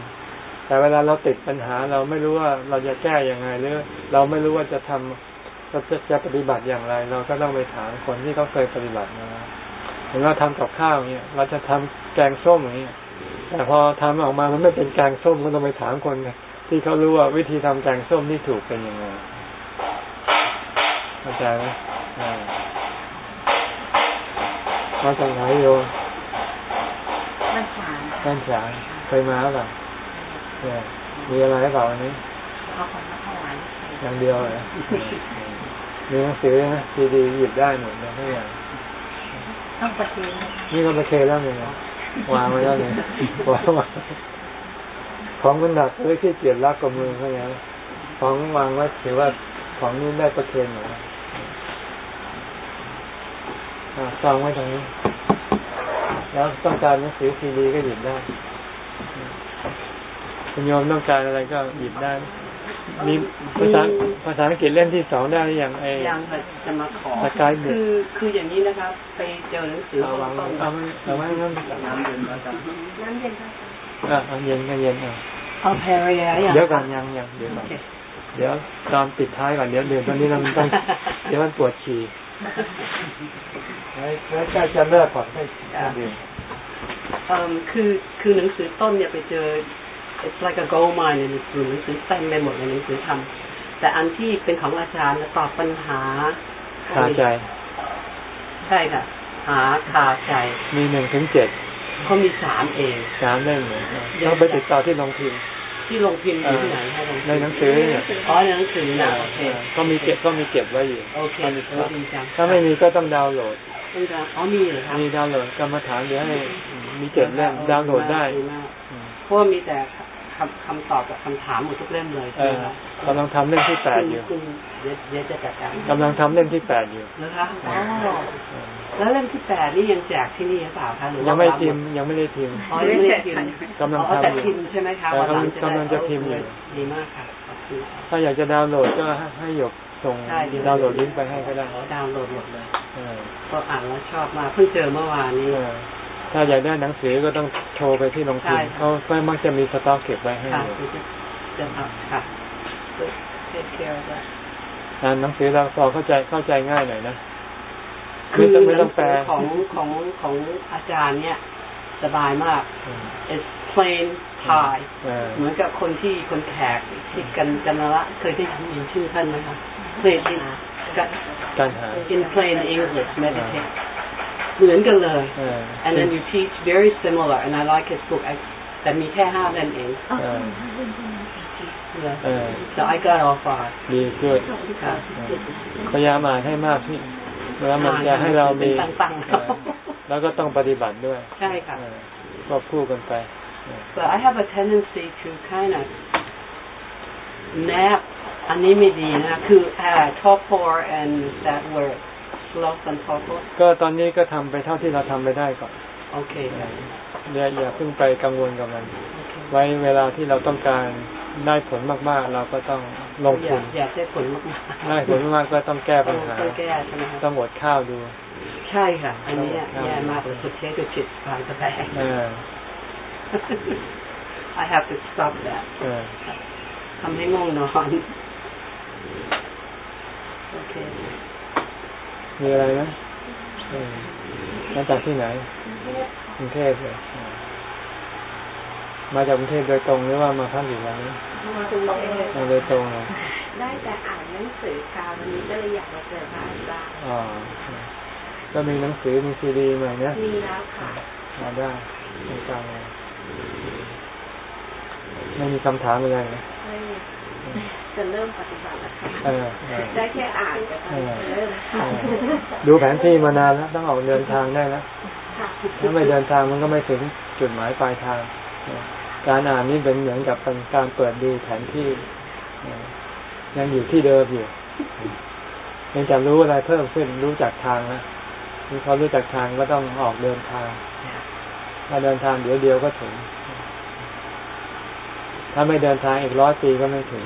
แต่เวลาเราติดปัญหาเราไม่รู้ว่าเราจะแก้อย่างไรหรือเราไม่รู้ว่าจะทำเราจะจะปฏิบัติอย่างไร เราก็ต้องไปถามคนที่เขาเคยปฏิบัติมาเห็นเราทำกับข้าวเนี่ย เราจะทำแกงส้มอย่างเงี้ย แต่พอทำออกมามันไม่เป็นแกงส้มก็ต้องไปถามคนที่เขารู้ว่าวิธีทำแกงส้มที่ถูกเป็นยังไงเข้าใจไหมอ่ามาจากไหนโยมมันฉานบ้านฉางเคยมาหรือเปล่าเนี่ยมีอะไรหรือเปล่าวันนี้เขาของมาถวายอย่างเดียวเหรอมีหนังสือนะซีดีหยิบได้หมดเลยทุกอย่างต้องประเคนนี่ก็ไปเคแล้วไง วางไว้แล้วไงวางวางของมันหนักเลยที่เกียจรักกับมือเขาไงของวางไว้ถือว่าของนี้ได้ประเคนหมดแล้วซองไว้ตรงนี้ แล้วต้องการหนังสือซีดีก็หยิบได้คุณโยมต้องการอะไรก็หยิบได้ มีภาษาภาษาอังกฤษเล่มที่สองได้หรือยังไอ้ยังค่ะจะมาขอสกายเบ็ดคือคืออย่างนี้นะครับ ไปเจอหนังสือเอาวางต้นเอาไว้เอาไว้งั้นน้ำเย็นแล้วกันน้ำเย็นก็อะเอาเย็นก็เย็นอะเอาแพรเรียอย่างเดี๋ยวก่อนยังยังเดี๋ยวก่อนเดี๋ยวตอนปิดท้ายก่อนเดี๋ยวเดี๋ยวตอนนี้เรามันต้องเดี๋ยวมันปวดฉี่ไว้ไว้ใกล้จะเลิกก่อนให้ดื่มเอิ่มคือคือหนังสือต้นเนี่ยไปเจอ it's like a gold mine ในหนังสือหนังสือเต็มไปหมดเลยหนังสือทำแต่อันที่เป็นของอาจารย์ตอบปัญหาคาใจ ใช่ค่ะ หาคาใจ มีหนึ่งถึงเจ็ดเขามีสามเองสามเล่มเลยต้องไปติดต่อที่โรงพิมพ์ที่ลงพิมพ์อยู่ที่ไหนคะลงพิมพ์ในหนังสือเนี่ยอ๋อในหนังสือนะโอเคก็มีเก็บก็มีเก็บไว้อยู่โอเคโอ้ดีจังถ้าไม่มีก็ต้องดาวน์โหลดต้องการอ๋อมีเหรอครับมีดาวน์โหลดกรรมฐานเดี๋ยวให้มีเจ็ดเล่มดาวน์โหลดได้มากอืม เพราะว่ามีแต่คำคำตอบกับคำถามหมดทุกเล่มเลยเอใช่ไหมอครับกำลังทำเล่มที่แปดอยู่คุณเดี๋ยวเดี๋ยวจะจัดการกำลังทำเล่มที่แปดอยู่นะคะอ๋อแล้วเล่มที่แปดนี่ยังแจกที่นี่หรือเปล่าคะหรือว่ายังไม่พิมพ์ยังไม่ได้พิมพ์อ๋อยังไม่ได้พิมพ์กำลังอ๋อทำแต่อยู่พิมพ์ใช่ไหมคะเออวันหลังจะกำลังได้จะพิมพ์อยู่ดีมากค่ะขอบคุณค่ะถ้าอยากจะดาวน์โหลดก็ให้หยกส่งใช่ดาวน์โหลดลิงก์ไปให้ก็ได้ขอดาวน์โหลดหมดเลยเออก็อ่านแล้วชอบมากเพิ่งเจอเมื่อวานนี้เออ ถ้าอยากได้หนังสือก็ต้องโทรไปที่โรงพิมพ์ใช่ค่ะเขาเขามักจะมีสต็อกเก็บไว้ให้ค่ะอยู่คือจะจะเอาค่ะ take care of that อ่านหนังสือเราพอเข้าใจเข้าใจง่ายหน่อยนะคือไม่ต้องไม่หนัต้องงแปลสือของของของอาจารย์เนี่ย สบายมากอืม it's plain Thai เออเหมือนกับคนที่คนแขกที่กันกันละเคยได้ยินชื่อท่านไหมคะ plain in กันการหา in plain English meditate เหมือนกันเลยเออ and then you teach very similar and I like his book I แต่มีแค่ห้าเล่มเองเอาเออเลยเออ so I got all five ดีด้วยค่ะพยายามอ่านให้มากที่แล้วมันจะให้เรามีเป็นตังๆเออแล้วก็ต้องปฏิบัติด้วย ใช่ค่ะเออควบคู่กันไป but I have a tendency to kind of nap อันนี้ไม่ดีนะคือ uh, torpor and that word sloth and torpor ก็ตอนนี้ก็ทำไปเท่าที่เราทำไปได้ก่อน โอเคเอค่ะออย่าอย่าเพิ่งไปกังวลกับมันโอเคไว้เวลาที่เราต้องการได้ผลมาก ๆ เราก็ต้องลงอทุยานกอยากได้ผลมากๆได้ผลมากๆก็ต้องแก้ปัญหาต้องแก้ใช่ไหมครับต้องอดข้าวดู ใช่ค่ะ อันนี้ครับแย่มากเลย potato chips ผ่านกาแฟเออ I have to stop that เออทำให้ง่วงนอน โอเค มีอะไรนะเออมาจากที่ไหนกรุงเทพเลยเออมาจากกรุงเทพโดยตรงหรือว่ามาพักอยู่วันนี้มาตรงนี้มาโดยตรงเลยได้แต่อ่านหนังสือค่ะวันนี้ก็เลยอยากมาเจอพระอาจารย์อ๋อก็มีหนังสือมีซีดีใหม่เนี่ยมีแล้วค่ะมาได้ไม่ฟังเลยไม่มีคำถามอะไรนะไม่อืม จะเริ่มปฏิบัติแล้วค่ะเออเออได้แค่อ่านแต่ตอนนี้จะเริ่มดูแผนที่มานานแล้วต้องออกเดินทางได้แล้วค่ะถ้าไม่เดินทางมันก็ไม่ถึงจุดหมายปลายทาง การอ่านนี่เป็นเหมือนกับเป็นการเปิดดูแผนที่ยังอยู่ที่เดิมอยู่ยังจะรู้อะไรเพิ่มขึ้นรู้จักทางนะมีความรู้จักทางก็ต้องออกเดินทางถ้าเดินทางเดี๋ยวเดียวก็ถึง ถ้าไม่เดินทางอีกร้อยปีก็ไม่ถึง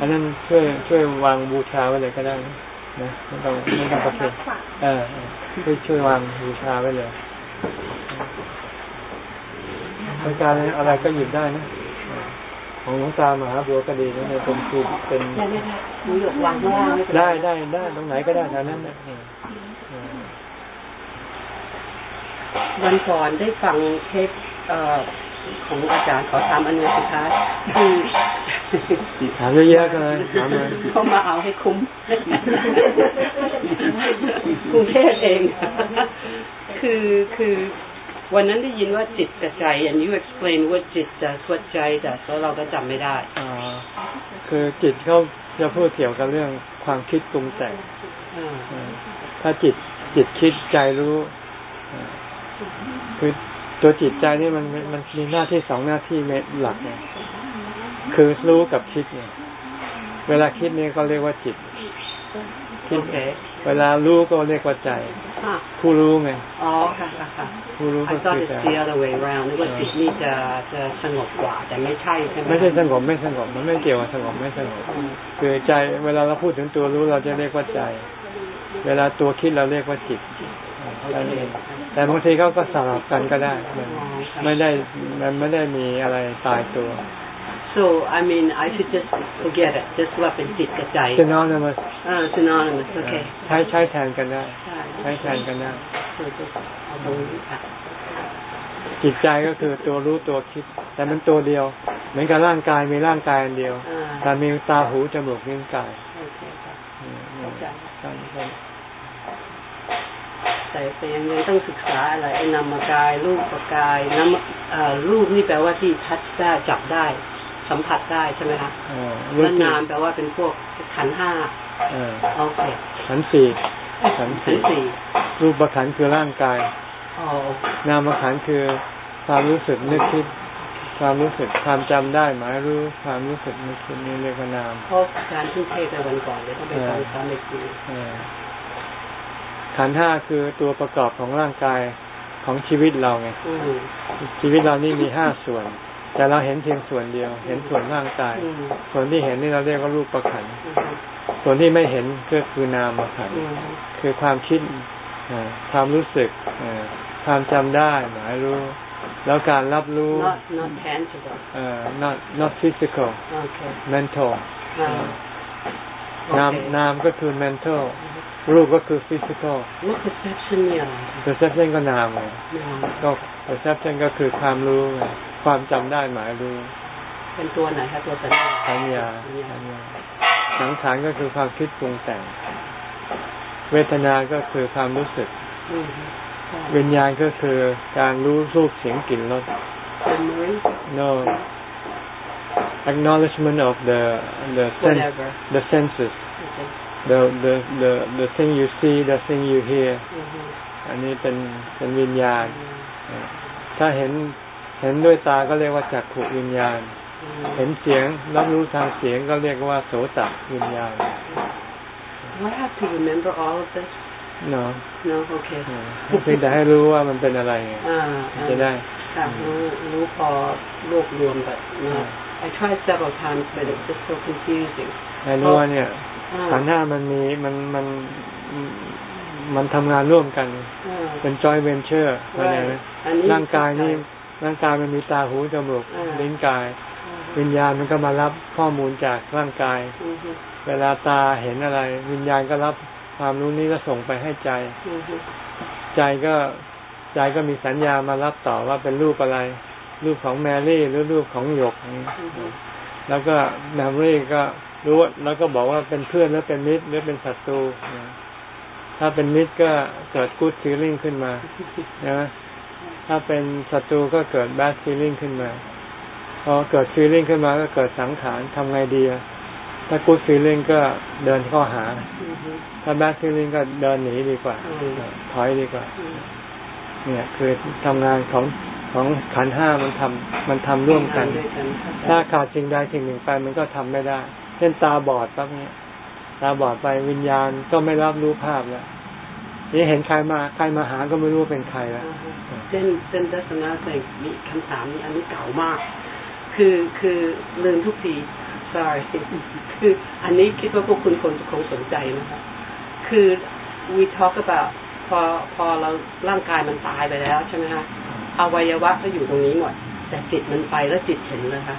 อันนั้นช่วยช่วยวางบูชาไว้เลยก็ได้นะนะไม่ต้องไม่ต้องประเคนเออเออช่วยช่วยวางบูชาไว้เลยรายการอะไรก็หยิบได้นะของหลวงตามหาบัวก็ดีนะเนี่ยเป็นคือเป็นได้ไหมคะหนูหยกวางข้างล่างไม่เป็นรได้ได้ได้ตรงไหนก็ได้แถวนั้นนะเออเออวันก่อนได้ฟังเทปเอ่อ ของอาจารย์ขอถามอันนี้สิคะคือถามเยอะๆเลยถามเลยเขามาเอาให้คุ้มกรุงเทพเอง คือคือวันนั้นได้ยินว่าจิตกับใจ and you explain what จิต does what ใจ does แล้วเราก็จำไม่ได้อ่าคือจิตเขาจะพูดเกี่ยวกับเรื่องความคิดปรุงแต่งอ่าเออถ้าจิตจิตคิดใจรู้เออคือ ตัวจิตใจนี่มันมันมันมีหน้าที่สองหน้าที่หลักเนี่ยคือรู้กับคิดเนี่ย เวลาคิดเนี่ยก็เรียกว่าจิตโอเคเวลารู้ก็เรียกว่าใจอะผู้รู้ไงอ๋อค่ะค่ะค่ะผู้รู้ I ก็ thought คือ it's ใจ the other way around นึกว่าจิตนี่จะจะสงบกว่า แต่ไม่ใช่ใช่ไหมไม่ใช่สงบไม่สงบมันไม่เกี่ยวกับสงบไม่สงบอืมคือใจ เวลาเราพูดถึงตัวรู้เราจะเรียกว่าใจ เวลาตัวคิดเราเรียกว่าจิต แค่นั้นเองแต่บางทีเขาก็สลับกันก็ได้มันไม่ได้มันไม่ได้มีอะไรตายตัว so I mean I should just forget it just ว่าเป็นจิตกับใจจะน้อมมาอ่า synonymous โอเคใช้ใช้แทนกันได้ ใช่ใช้แทนกันได้ so just เอาตรงนี้ค่ะจิตใจก็คือตัวรู้ตัวคิด แต่มันตัวเดียว เหมือนกับร่างกายมีร่างกายอันเดียวอ่าแต่มีตาหูจมูกนิ้วกาย แต่แต่ยังยังต้องศึกษาอะไรไอ้นามกายรูปกายนามเอ่อรูปนี่แปลว่าที่ทัชได้จับได้ สัมผัสได้ใช่ไหมคะเออแล้วนามแปลว่าเป็นพวกขันธ์ห้าเออโอเคขันธ์สี่ขันธ์ขันสี่ธ์สี่รูปขันธ์คือร่างกายอ๋อนามขันธ์คือความรู้สึกนึกคิดความรู้สึกความจำได้หมายรู้ความรู้สึกนึกคิดนี่เรียกว่านามเพราะการที่เทศในวันก่อนเดี๋ยวต้องไปฟังซ้ำอีกทีเออ ขันธ์ห้าคือตัวประกอบของร่างกายของชีวิตเราไงอืมชีวิตเรานี่มีห้าส่วน แต่เราเห็นเพียงส่วนเดียว เห็นส่วนร่างกายอืมส่วนที่เห็นนี่เราเรียกว่ารูปประขันธ์อืมส่วนที่ไม่เห็นก็คือนามขันธ์อืมคือความคิดเอ่อความรู้สึกเอ่อความจำได้หมายรู้ แล้วการรับรู้ not not tangible เอ่อ not not physical โอเค mental อ่าโอเคนามนามก็คือ mental รูปก็คือ physical แล้ว perception เนี่ยอะไร perception ก็นามไงนามก็ perception ก็คือความรู้ไงความจำได้หมายรู้ เป็นตัวไหนคะตัวสัญญาสัญญาสัญญาสัญญาสังขารก็คือความคิดปรุงแต่ง เวทนา ก็คือความรู้สึกอืมใช่วิญญาณก็คือการรู้รูปเสียงกลิ่นรส memory no acknowledgement of the the sense whatever the senses okay the the the the thing you see the thing you hear อือฮึอันนี้เป็นเป็นวิญญาณ ถ้าเห็นเห็นด้วยตาก็เรียกว่าจักขุวิญญาณอืมเห็นเสียงรับรู้ทางเสียงก็เรียกว่าโสตวิญญาณ Do I have to remember all of this เนาะ no okay เพียงแต่ให้รู้ว่ามันเป็นอะไรไงอ่าจะได้ค่ะรู้รู้พอรวบรวมแบบนะ I tried several times but it's just so confusing ให้รู้ว่าเนี่ยอ่า ขันธ์ห้ามันมีมันมันมันทำงานร่วมกันอ่าเป็นจอยเวนเชอร์เข้าใจไหมอันนี้ร่างกายนี่ร่างกายมันมีตาหูจมูกอ่าลิ้นกาย วิญญาณมันก็มารับข้อมูลจากร่างกายอือฮึเวลาตาเห็นอะไร วิญญาณก็รับความรู้นี้ก็ส่งไปให้ใจอือฮึใจก็ใจก็มีสัญญามารับต่อว่าเป็นรูปอะไร รูปของแมรี่หรือรูปของหยกอือฮึแล้วก็แมรี่ก็ รู้แล้วก็บอกว่าเป็นเพื่อนหรือเป็นมิตรหรือเป็นศัตรูถ้าเป็นมิตรก็เกิดกู๊ดฟีลิ่งขึ้นมานะถ้าเป็นศัตรูก็เกิดแบดฟีลิ่งขึ้นมาพอเกิดฟีลลิ่งขึ้นมาก็เกิดสังขารทำไงดีถ้ากูดฟีลลิ่งก็เดินเข้าหา ถ้าแบดฟีลลิ่งก็เดินหนีดีกว่าถอยดีกว่า เนี่ย คือทำงานของของขันห้ามันทำมันทำร่วมกัน ถ้าขาดสิ่งใดสิ่งหนึ่งไปมันก็ทำไม่ได้ ช่นตาบอดปั๊บเนี่ยตาบอดไปวิญญาณก็ไม่รับรู้ภาพแล้วนี่เห็นใครมาใครมาหาก็ไม่รู้เป็นใครแล้วเช่นเช่นทัศนะแต่มีคำถามนี้อันนี้เก่ามาก คือคือลืมทุกที sorry คืออันนี้คิดว่าพวกคุณคงคงสนใจนะครับคือ we talk about พอพอเราร่างกายมันตายไปแล้วใช่ไหมคะอวัยวะก็อยู่ตรงนี้หมดแต่จิตมันไปแล้วจิตเห็นเลยค่ะ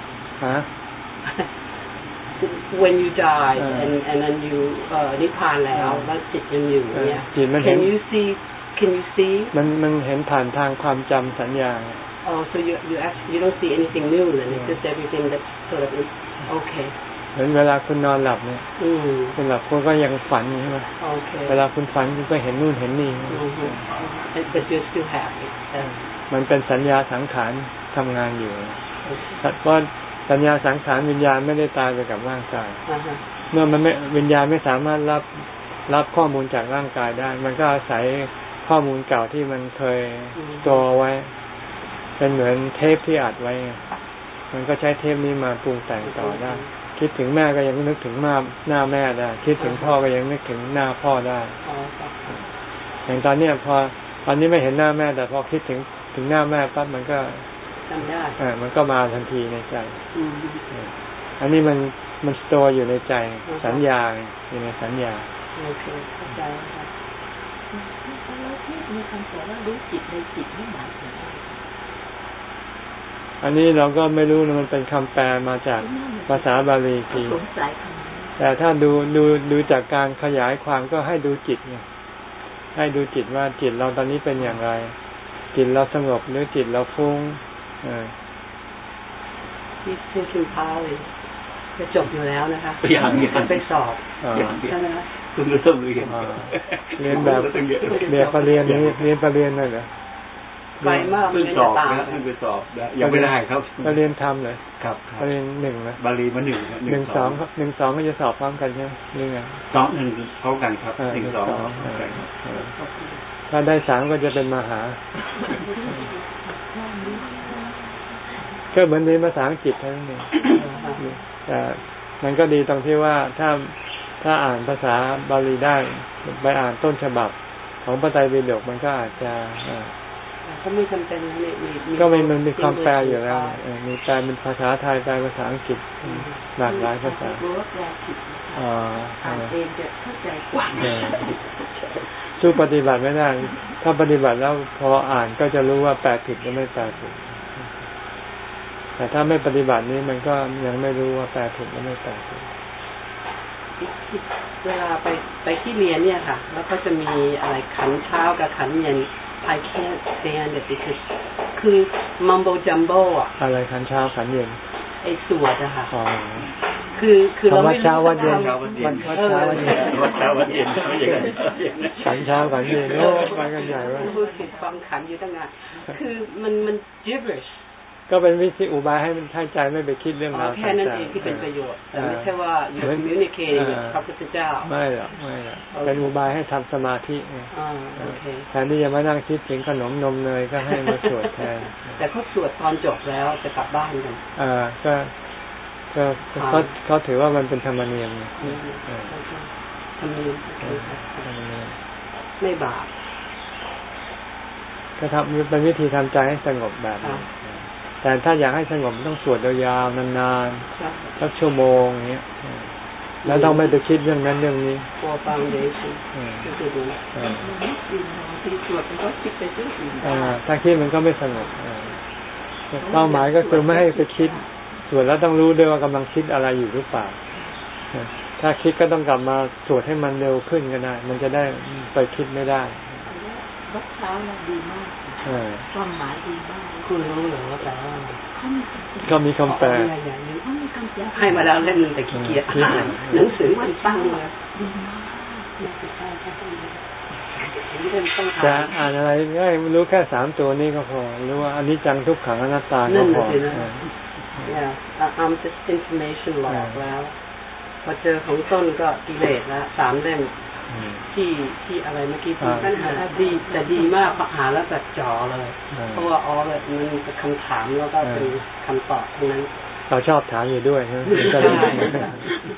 when you die and and then you เอ่อนิพพานแล้วแล้วจิตยังอยู่เนี่ย can you see can you see มันมันเห็นผ่านทางความจำสัญญา oh so you you actually you don't see anything new then it's just everything that sort of is okay เหมือนเวลาคุณนอนหลับเนี่ยคุณหลับคุณก็ยังฝันใช่ไหมเวลาคุณฝันคุณก็เห็นนู่นเห็นนี่ but you still have it มันเป็นสัญญาสังขารทำงานอยู่เพราะ สัญญาสังขารวิญญาณไม่ได้ตายไปกับร่างกายเมื่อมันไม่วิญญาณไม่สามารถรับรับข้อมูลจากร่างกายได้ มันก็อาศัยข้อมูลเก่าที่มันเคยตัวไว้ เป็นเหมือนเทปที่อัดไว้ มันก็ใช้เทปนี้มาปรุงแต่งต่อได้ คิดถึงแม่ก็ยังนึกถึงหน้าหน้าแม่ได้ คิดถึงพ่อก็ยังนึกถึงหน้าพ่อได้อย่างตอนนี้พอตอนนี้ไม่เห็นหน้าแม่ แต่พอคิดถึงถึงหน้าแม่ปั๊บมันก็ จำได้อ่ามันก็มาทันทีในใจอันนี้มันมันสตัวอยู่ในใจสัญญาอยู่ในสัญญาโอเคเข้าใจครับแล้วที่มีคำสอนว่ารู้จิตในจิตนี่หมายถึงอันนี้เราก็ไม่รู้นะมันเป็นคำแปลมาจากภาษาบาลีทีแต่ถ้าดูดูดูจากการขยายความก็ให้ดูจิตไงให้ดูจิตว่าจิตเราตอนนี้เป็นอย่างไร จิตเราสงบหรือจิตเราฟุ้ง ที่ที่คิวพาเลยจะจบอยู่แล้วนะคะอย่างนี้ไปสอบใช่ไหมคะคุณเริ่มเรียนเรียนแบบเรียนปรริญญานี้เรียนปรริญญาเลยเหรอไกลมากเพิ่งสอบนะเพิ่งไปสอบยังไม่ได้ครับปรริญญาทำเลยครับปรริญญาหนึ่งนะบาลีมาหนึ่งหนึ่งสองหนึ่งสองก็จะสอบพร้อมกันใช่ไหมหรือไงสองหนึ่งพร้อมกันครับหนึ่งสองถ้าได้สามก็จะเป็นมหา ก็เหมือนเรียนภาษาอังกฤษเท่านั้นเองแต่มันก็ดีตรงที่ว่าถ้าถ้าอ่านภาษาบาลีได้ไปอ่านต้นฉบับ ของพระไตรปิฎกมันก็อาจจะก็ไม่จำเป็นก็ไม่มันมีความแปลอยู่แล้วมีแปลเป็นภาษาไทยแปลภาษาอังกฤษหลากหลายภาษาอ๋ออ่านเองจะเข้าใจกว่าสู้ปฏิบัติไม่ได้ ถ้าปฏิบัติแล้วพออ่านก็จะรู้ว่าแปลผิดหรือไม่แปลผิด แต่ถ้าไม่ปฏิบัตินี้มันก็ยังไม่รู้ว่าแปลถูกหรือไม่แปลถูกเวลาไปไปที่เรียนเนี่ยค่ะ แล้วก็จะมีอะไรขันเช้ากับขันเย็น I can't stand it because คือ mumbo jumbo อะ อะไรขันเช้าขันเย็น ไอ้สวดอะค่ะคือคือเราไม่รู้เช้าวันเย็นวันเช้าวันเย็นวันเช้าวันเย็นขันเช้าขันเย็นโอ้ไปกันใหญ่ว่าฟังขันอยู่ตั้งนานคือมันมัน gibberish ก็เป็นวิธีอุบายให้มันให้ใจไม่ไปคิดเรื่องราวแค่นั้นเองที่เป็นประโยชน์แต่ไม่ใช่ว่าอยู่ communicate พระพุทธเจ้า ไม่หรอกไม่หรอกเป็นอุบายให้ทำสมาธิแทนที่จะมานั่งคิดถึงขนมนมเนยก็ให้มาสวดแทน แต่เขาสวดตอนจบแล้วจะกลับบ้านกันอ่าก็ก็เขาเขาถือว่ามันเป็นธรรมเนียมธรรมเนียมไม่บาปก็ทำเป็นวิธีทำใจให้สงบแบบนี้ แต่ถ้าอยากให้สงบต้องสวดยาวๆนานๆสักชั่วโมงเงี้ยแล้วต้องไม่ไปคิดเรื่องนั้นเรื่องนี้พอฟังเดชิถ้าคิดมันก็ไม่สงบเป้าหมายก็คือไม่ให้ไปคิด สวดแล้วต้องรู้ด้วยว่ากำลังคิดอะไรอยู่หรือเปล่า ถ้าคิดก็ต้องกลับมาสวดให้มันเร็วขึ้นก็ได้ มันจะได้ไปคิดไม่ได้วัดเช้าเราดีมาก ความหมายดีมากคุณรู้เหรอว่าแปลว่าก็มีคำแปลให้มาแล้วเล่มนึงแต่ขี้เกียจอ่านหนังสือมันตั้งเลยจะอ่านอะไรง่ายรู้แค่สามตัวนี้ก็พอรู้ว่าอันนี้จังทุกขังอนัตตาก็พอ yeah I'm just information หลอกแล้วพอเจอของต้นก็กิเลสละสามเล่มอืม ที่ที่อะไรเมื่อกี้อ่าปัญหาดีแต่ดีมากพอหาแล้วแบบจ่อเลยอ่าเพราะว่าอ๋อแบบมันเป็นคำถามแล้วก็เป็นคำตอบทั้งนั้น เราชอบถามอยู่ด้วยใช่ไหมก็เลย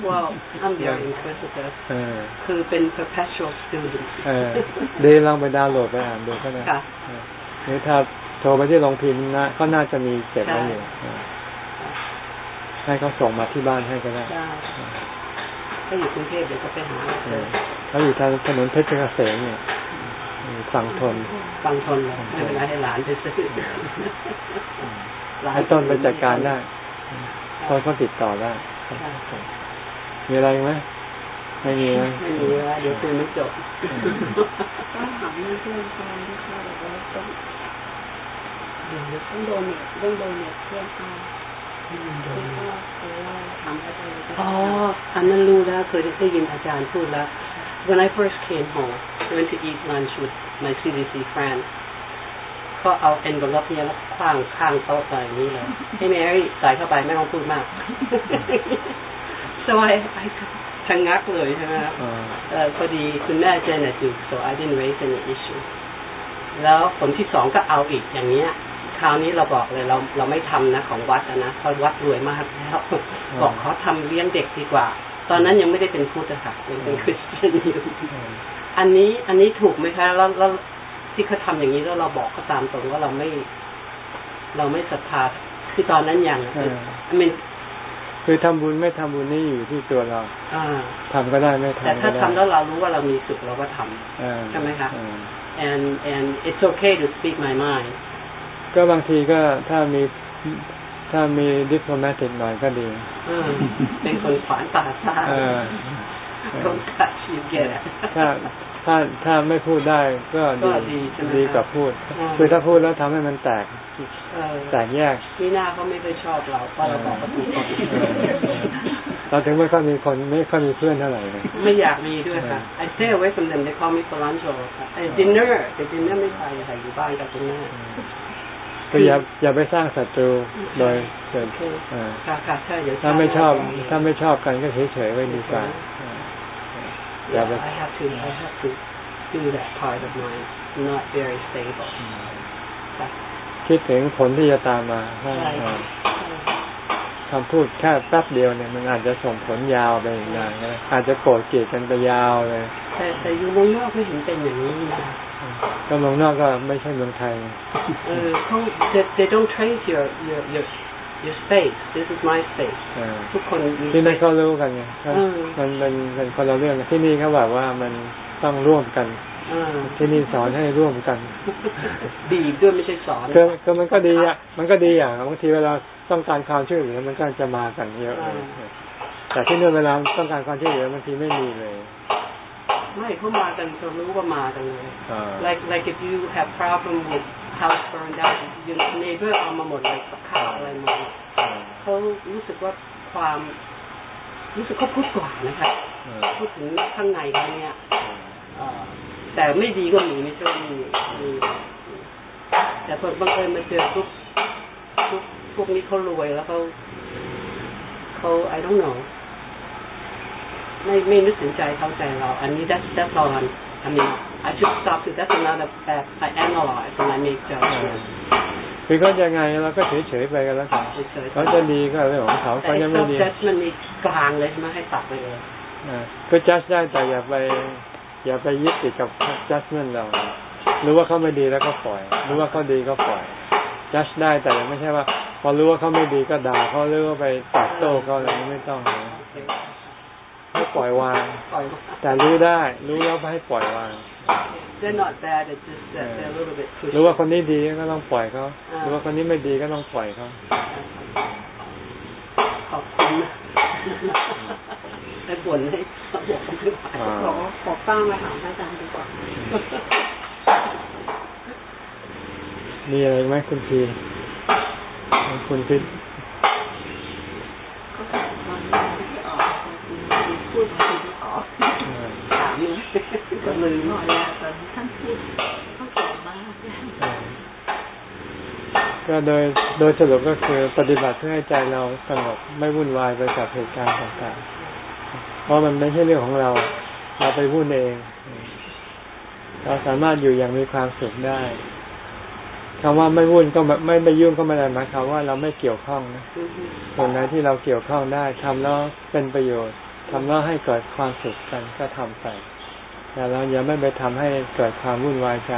ว่า I'm very inquisitive เออคือเป็น perpetual student เออดีลองไปดาวน์โหลดไปอ่านดูก็ได้ค่ะเออหรือถ้าโทรไปที่โรงพิมพ์นะก็น่าจะมีเก็บไว้อยู่เออให้เขาส่งมาที่บ้านให้ก็ได้ได้ถ้าอยู่กรุงเทพเดี๋ยวก็ไปหา เออเขาอยู่ทางถนนเพชรเกษมเนี่ยเออฝั่งทนฟังทนเลยไม่เป็นไรให้หลานไปซื้อหลาให้ต้นไปจัดการได้ต้นเขาติดต่อได้มีอะไรไหมไม่มีนะไม่มีแล้วเดี๋ยวคุยไม่จบก็ถามเรื่องเพื่อนฟังที่เขาบอกว่าต้องต้องโดนเนี่ยต้องโดนเนี่ยเพื่อนฟังที่ก็คือว่าถามอะไรก็อ๋ออันนั้นรู้แล้วเคยได้ยินอาจารย์พูดแล้ว When I first came home I went to eat lunch with my CDC friend ก็เอา envelope เนี่ยแล้วคว้างข้างโต๊ะไปอย่างนี้เลยให้แมรี่ใส่เข้าไปไม่ต้องพูดมาก so I I ชะงักเลยใช่ไหมครับอ่าเอ่อพอดีคุณแม่เจเน็ตอยู่ so I didn't raise any issue แล้วผลที่สองก็เอาอีกอย่างเนี้ยคราวนี้เราบอกเลยเราเราไม่ทำนะของวัดอะนะเพราะวัดรวยมากแล้วบอกเขาทำเลี้ยงเด็กดีกว่า ตอนนั้นยังไม่ได้เป็นพุทธค่ะยังเป็นคริสเตียนอยู่อันนี้อันนี้ถูกไหมคะ แล้วแล้วที่เขาทำอย่างนี้แล้วเราบอกเขาตามตรงว่าเราไม่ เราไม่ศรัทธาคือตอนนั้นยังเออ I mean คือทำบุญไม่ทำบุญนี่อยู่ที่ตัวเราอ่าทำก็ได้ไม่แต่ทำก็ถ้าได้ทำแล้วเรารู้ว่าเรามีสุขเราก็ทำเออใช่ไหมคะเออ and and it's okay to speak my mind ก็บางทีก็ถ้ามี ถ้ามีดิปโลมาติกหน่อยก็ดีเออเป็นคนขวานป่าซ่าเออ don't touch you get it ถ้าถ้าถ้าไม่พูดได้ก็ก็ดีดีใช่ไหมดีคะกว่าพูดอืมคือถ้าพูดแล้วทำให้มันแตกเออแตกแยกนี่หน้าเขาไม่ค่อยชอบเราเพราะเราบอกเขาถูกคนเออเราถึงไม่ค่อยมีคนไม่ค่อยมีเพื่อนเท่าไหร่เลยไม่อยากมีด้วยค่ะ I stay away from them they call me Solancho ค่ะไอ้ dinner แต่ dinner ไม่ไปค่ะอยู่บ้านกับคุณแม่ ก็อย่าอย่าไปสร้างศัตรูโดยเกิดโอเคอ่าค่ะค่ะใช่เดี๋ยวถ้าไม่ชอบเช้ถ้าไม่ชอบกันก็เฉยๆไว้ดีกว่าอ่าอย่า Yeah, ไป I have to I have to do that part of mine not very stable ค่ะคิดถึงผลที่จะตามมาถ้าใช่อ่าค่ะคำพูดแค่แป๊บเดียวเนี่ยมันอาจจะส่งผลยาวไปอีกนานก็ได้อาจจะโกรธเกลียดกันไปยาวเลย แต่แต่อยู่เมืองนอกไม่เห็นเป็นอย่างนี้นะ ก็เมืองนอกก็ไม่ใช่เมืองไทย เออเขา they they don't trace your your your your space this is my space อ่าทุกคนมีที่นั่นเขารู้กันไงเออมันเป็นเป็นคนละเรื่องกันที่นี่เขาแบบว่ามันต้องร่วมกันเออที่นี่สอนให้ร่วมกันบีบด้วยไม่ใช่สอนก็ก็มันก็ดีอะ มันก็ดีอย่างบางทีเวลาต้องการความช่วยเหลือมันก็จะมากันเยอะเลยแต่ที่นู่นเวลาต้องการความช่วยเหลือบางทีไม่มีเลย ไม่เขามากันเขารู้ว่ามากันเลยอ่า like like if you have problem with house burned down your neighbor เอามาหมดเลยกับข้าวอะไรมาเขารู้สึกว่าความรู้สึกเขาพูดกว่านะคะอ่าพูดถึงข้างในเขาเนี่ยเอ่อแต่ไม่ดีก็มีไม่ใช่ว่าไม่มีมีแต่พอบังเอิญมาเจอพวกพวกพวกนี้เขารวยแล้วเขาเขา I don't know ไม่ไม่นึกถึงใจเข้าใจเรา อันนี้ that's that's all I'm I mean I should stop to that's another that I analyze and I make judgment คือเขาจะไงเราก็เฉยๆไปกันแล้วกันเฉยๆเขาจะดีก็เรื่องของเขาแต่เขาไอ้จะไม่ self ดี judgment นี่กลางเลยใช่ไหมให้ตัดไปเลยอ่าก็จัดได้แต่อย่าไป อย่าไปยึดติดกับ judgment เรารู้ว่าเขาไม่ดีแล้วก็ปล่อย รู้ว่าเขาดีก็ปล่อย judge ได้แต่ไม่ใช่ว่า พอรู้ว่าเขาไม่ดีก็ด่าเขาหรือว่าไปตอบโต้เขาอะไรนี้ไม่ต้องนะโอเค ให้ปล่อยวางปล่อยแต่รู้ได้ รู้แล้วให้ปล่อยวาง they're not bad it's just that they're a little bit pushy รู้ว่าคนนี้ดีก็ต้องปล่อยเขาอ่ารู้ว่าคนนี้ไม่ดีก็ต้องปล่อยเขาขอบคุณนะให้บ่นให้บอกไม่ไหวอ่าขอขอฟังมาถามอาจารย์ดีกว่า มีอะไรไหมคุณพีคุณพิษ พูดถึงที่ออกอ่าถามเลยก็ลืมหน่อยอะตอนที่ท่านพูดเข้าใจมากก็โดยโดยสรุปก็คือปฏิบัติเพื่อให้ใจเราสงบไม่วุ่นวายไปกับเหตุการณ์ต่างๆ เพราะมันไม่ใช่เรื่องของเรา เราไปวุ่นเอง เราสามารถอยู่อย่างมีความสุขได้คำว่าไม่วุ่นก็ไม่ไม่ยุ่งก็ไม่ได้หมายความว่าเราไม่เกี่ยวข้องนะส่วนไหนที่เราเกี่ยวข้องได้ทำแล้วเป็นประโยชน์ ทำแล้วให้เกิดความสุขกันก็ทำไป แต่เราอย่าไม่ไปทำให้เกิดความวุ่นวายใจ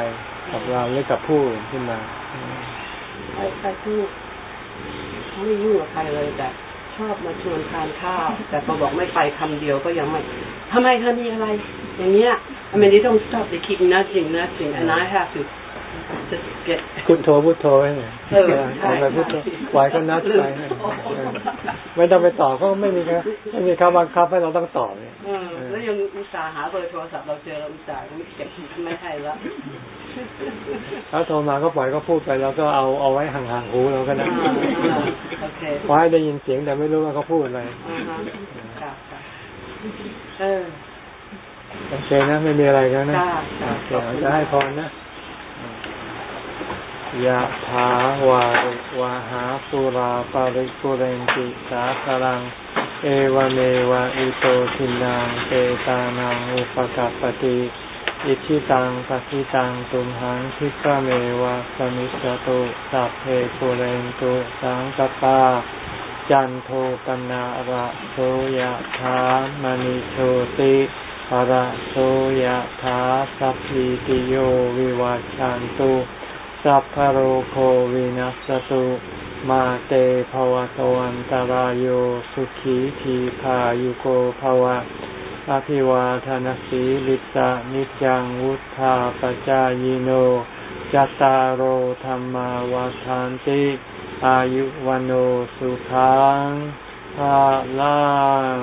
กับเราหรือกับผู้อื่นขึ้นมาใครใครที่ไม่ยุ่งกับใครเลยแต่ชอบมาชวนทานข้าว แต่พอบอกไม่ไปคำเดียวก็ยังไม่ทำไมเธอมีอะไร อย่างเงี้ย I mean they don't stop they keep nudging nudging and I have to พุทโธพุทโธไว้เนี่ยเอาไปพุทโธปล่อยก็นัดไปไม่ต้องไปต่อก็ไม่มีครับไม่มีคำบังคับให้เราต้องต่อเนี่ยแล้วยังอุตส่าห์หาเบอร์โทรศัพท์เราเจอเราอุตส่าห์ไม่เก็บไม่ให้แล้วถ้าโทรมาก็ปล่อยก็พูดไปแล้วก็เอาเอาไว้ห่างๆหูเราก็ได้พอให้ได้ยินเสียงแต่ไม่รู้ว่าเขาพูดอะไรโอเคนะไม่มีอะไรกันนะโอเคจะให้พรนะ ยะถาวาริวาหาสุราปาริกุเรนติสาคลัง เอวเมวะอิโตทินังเตตานังอุปกัปติอิชิตังปฏิตังตุมหังคิปะเมวะสมิสตุสัพเพปุเรนตุสังกปาจันโทปนะระโสยะถามณิโชติระโสยะถาสัพพิติโยวิวัจจันตุ สัพพโรโควินัสตุมาเตภวะตวันตารโยสุขีทีขายุโกภวะอภิวาทานสีลิสานิจังวุธาปจายโนจัตตารโหธรรมาวาทานติ อายุวันโอสุขังภาลัง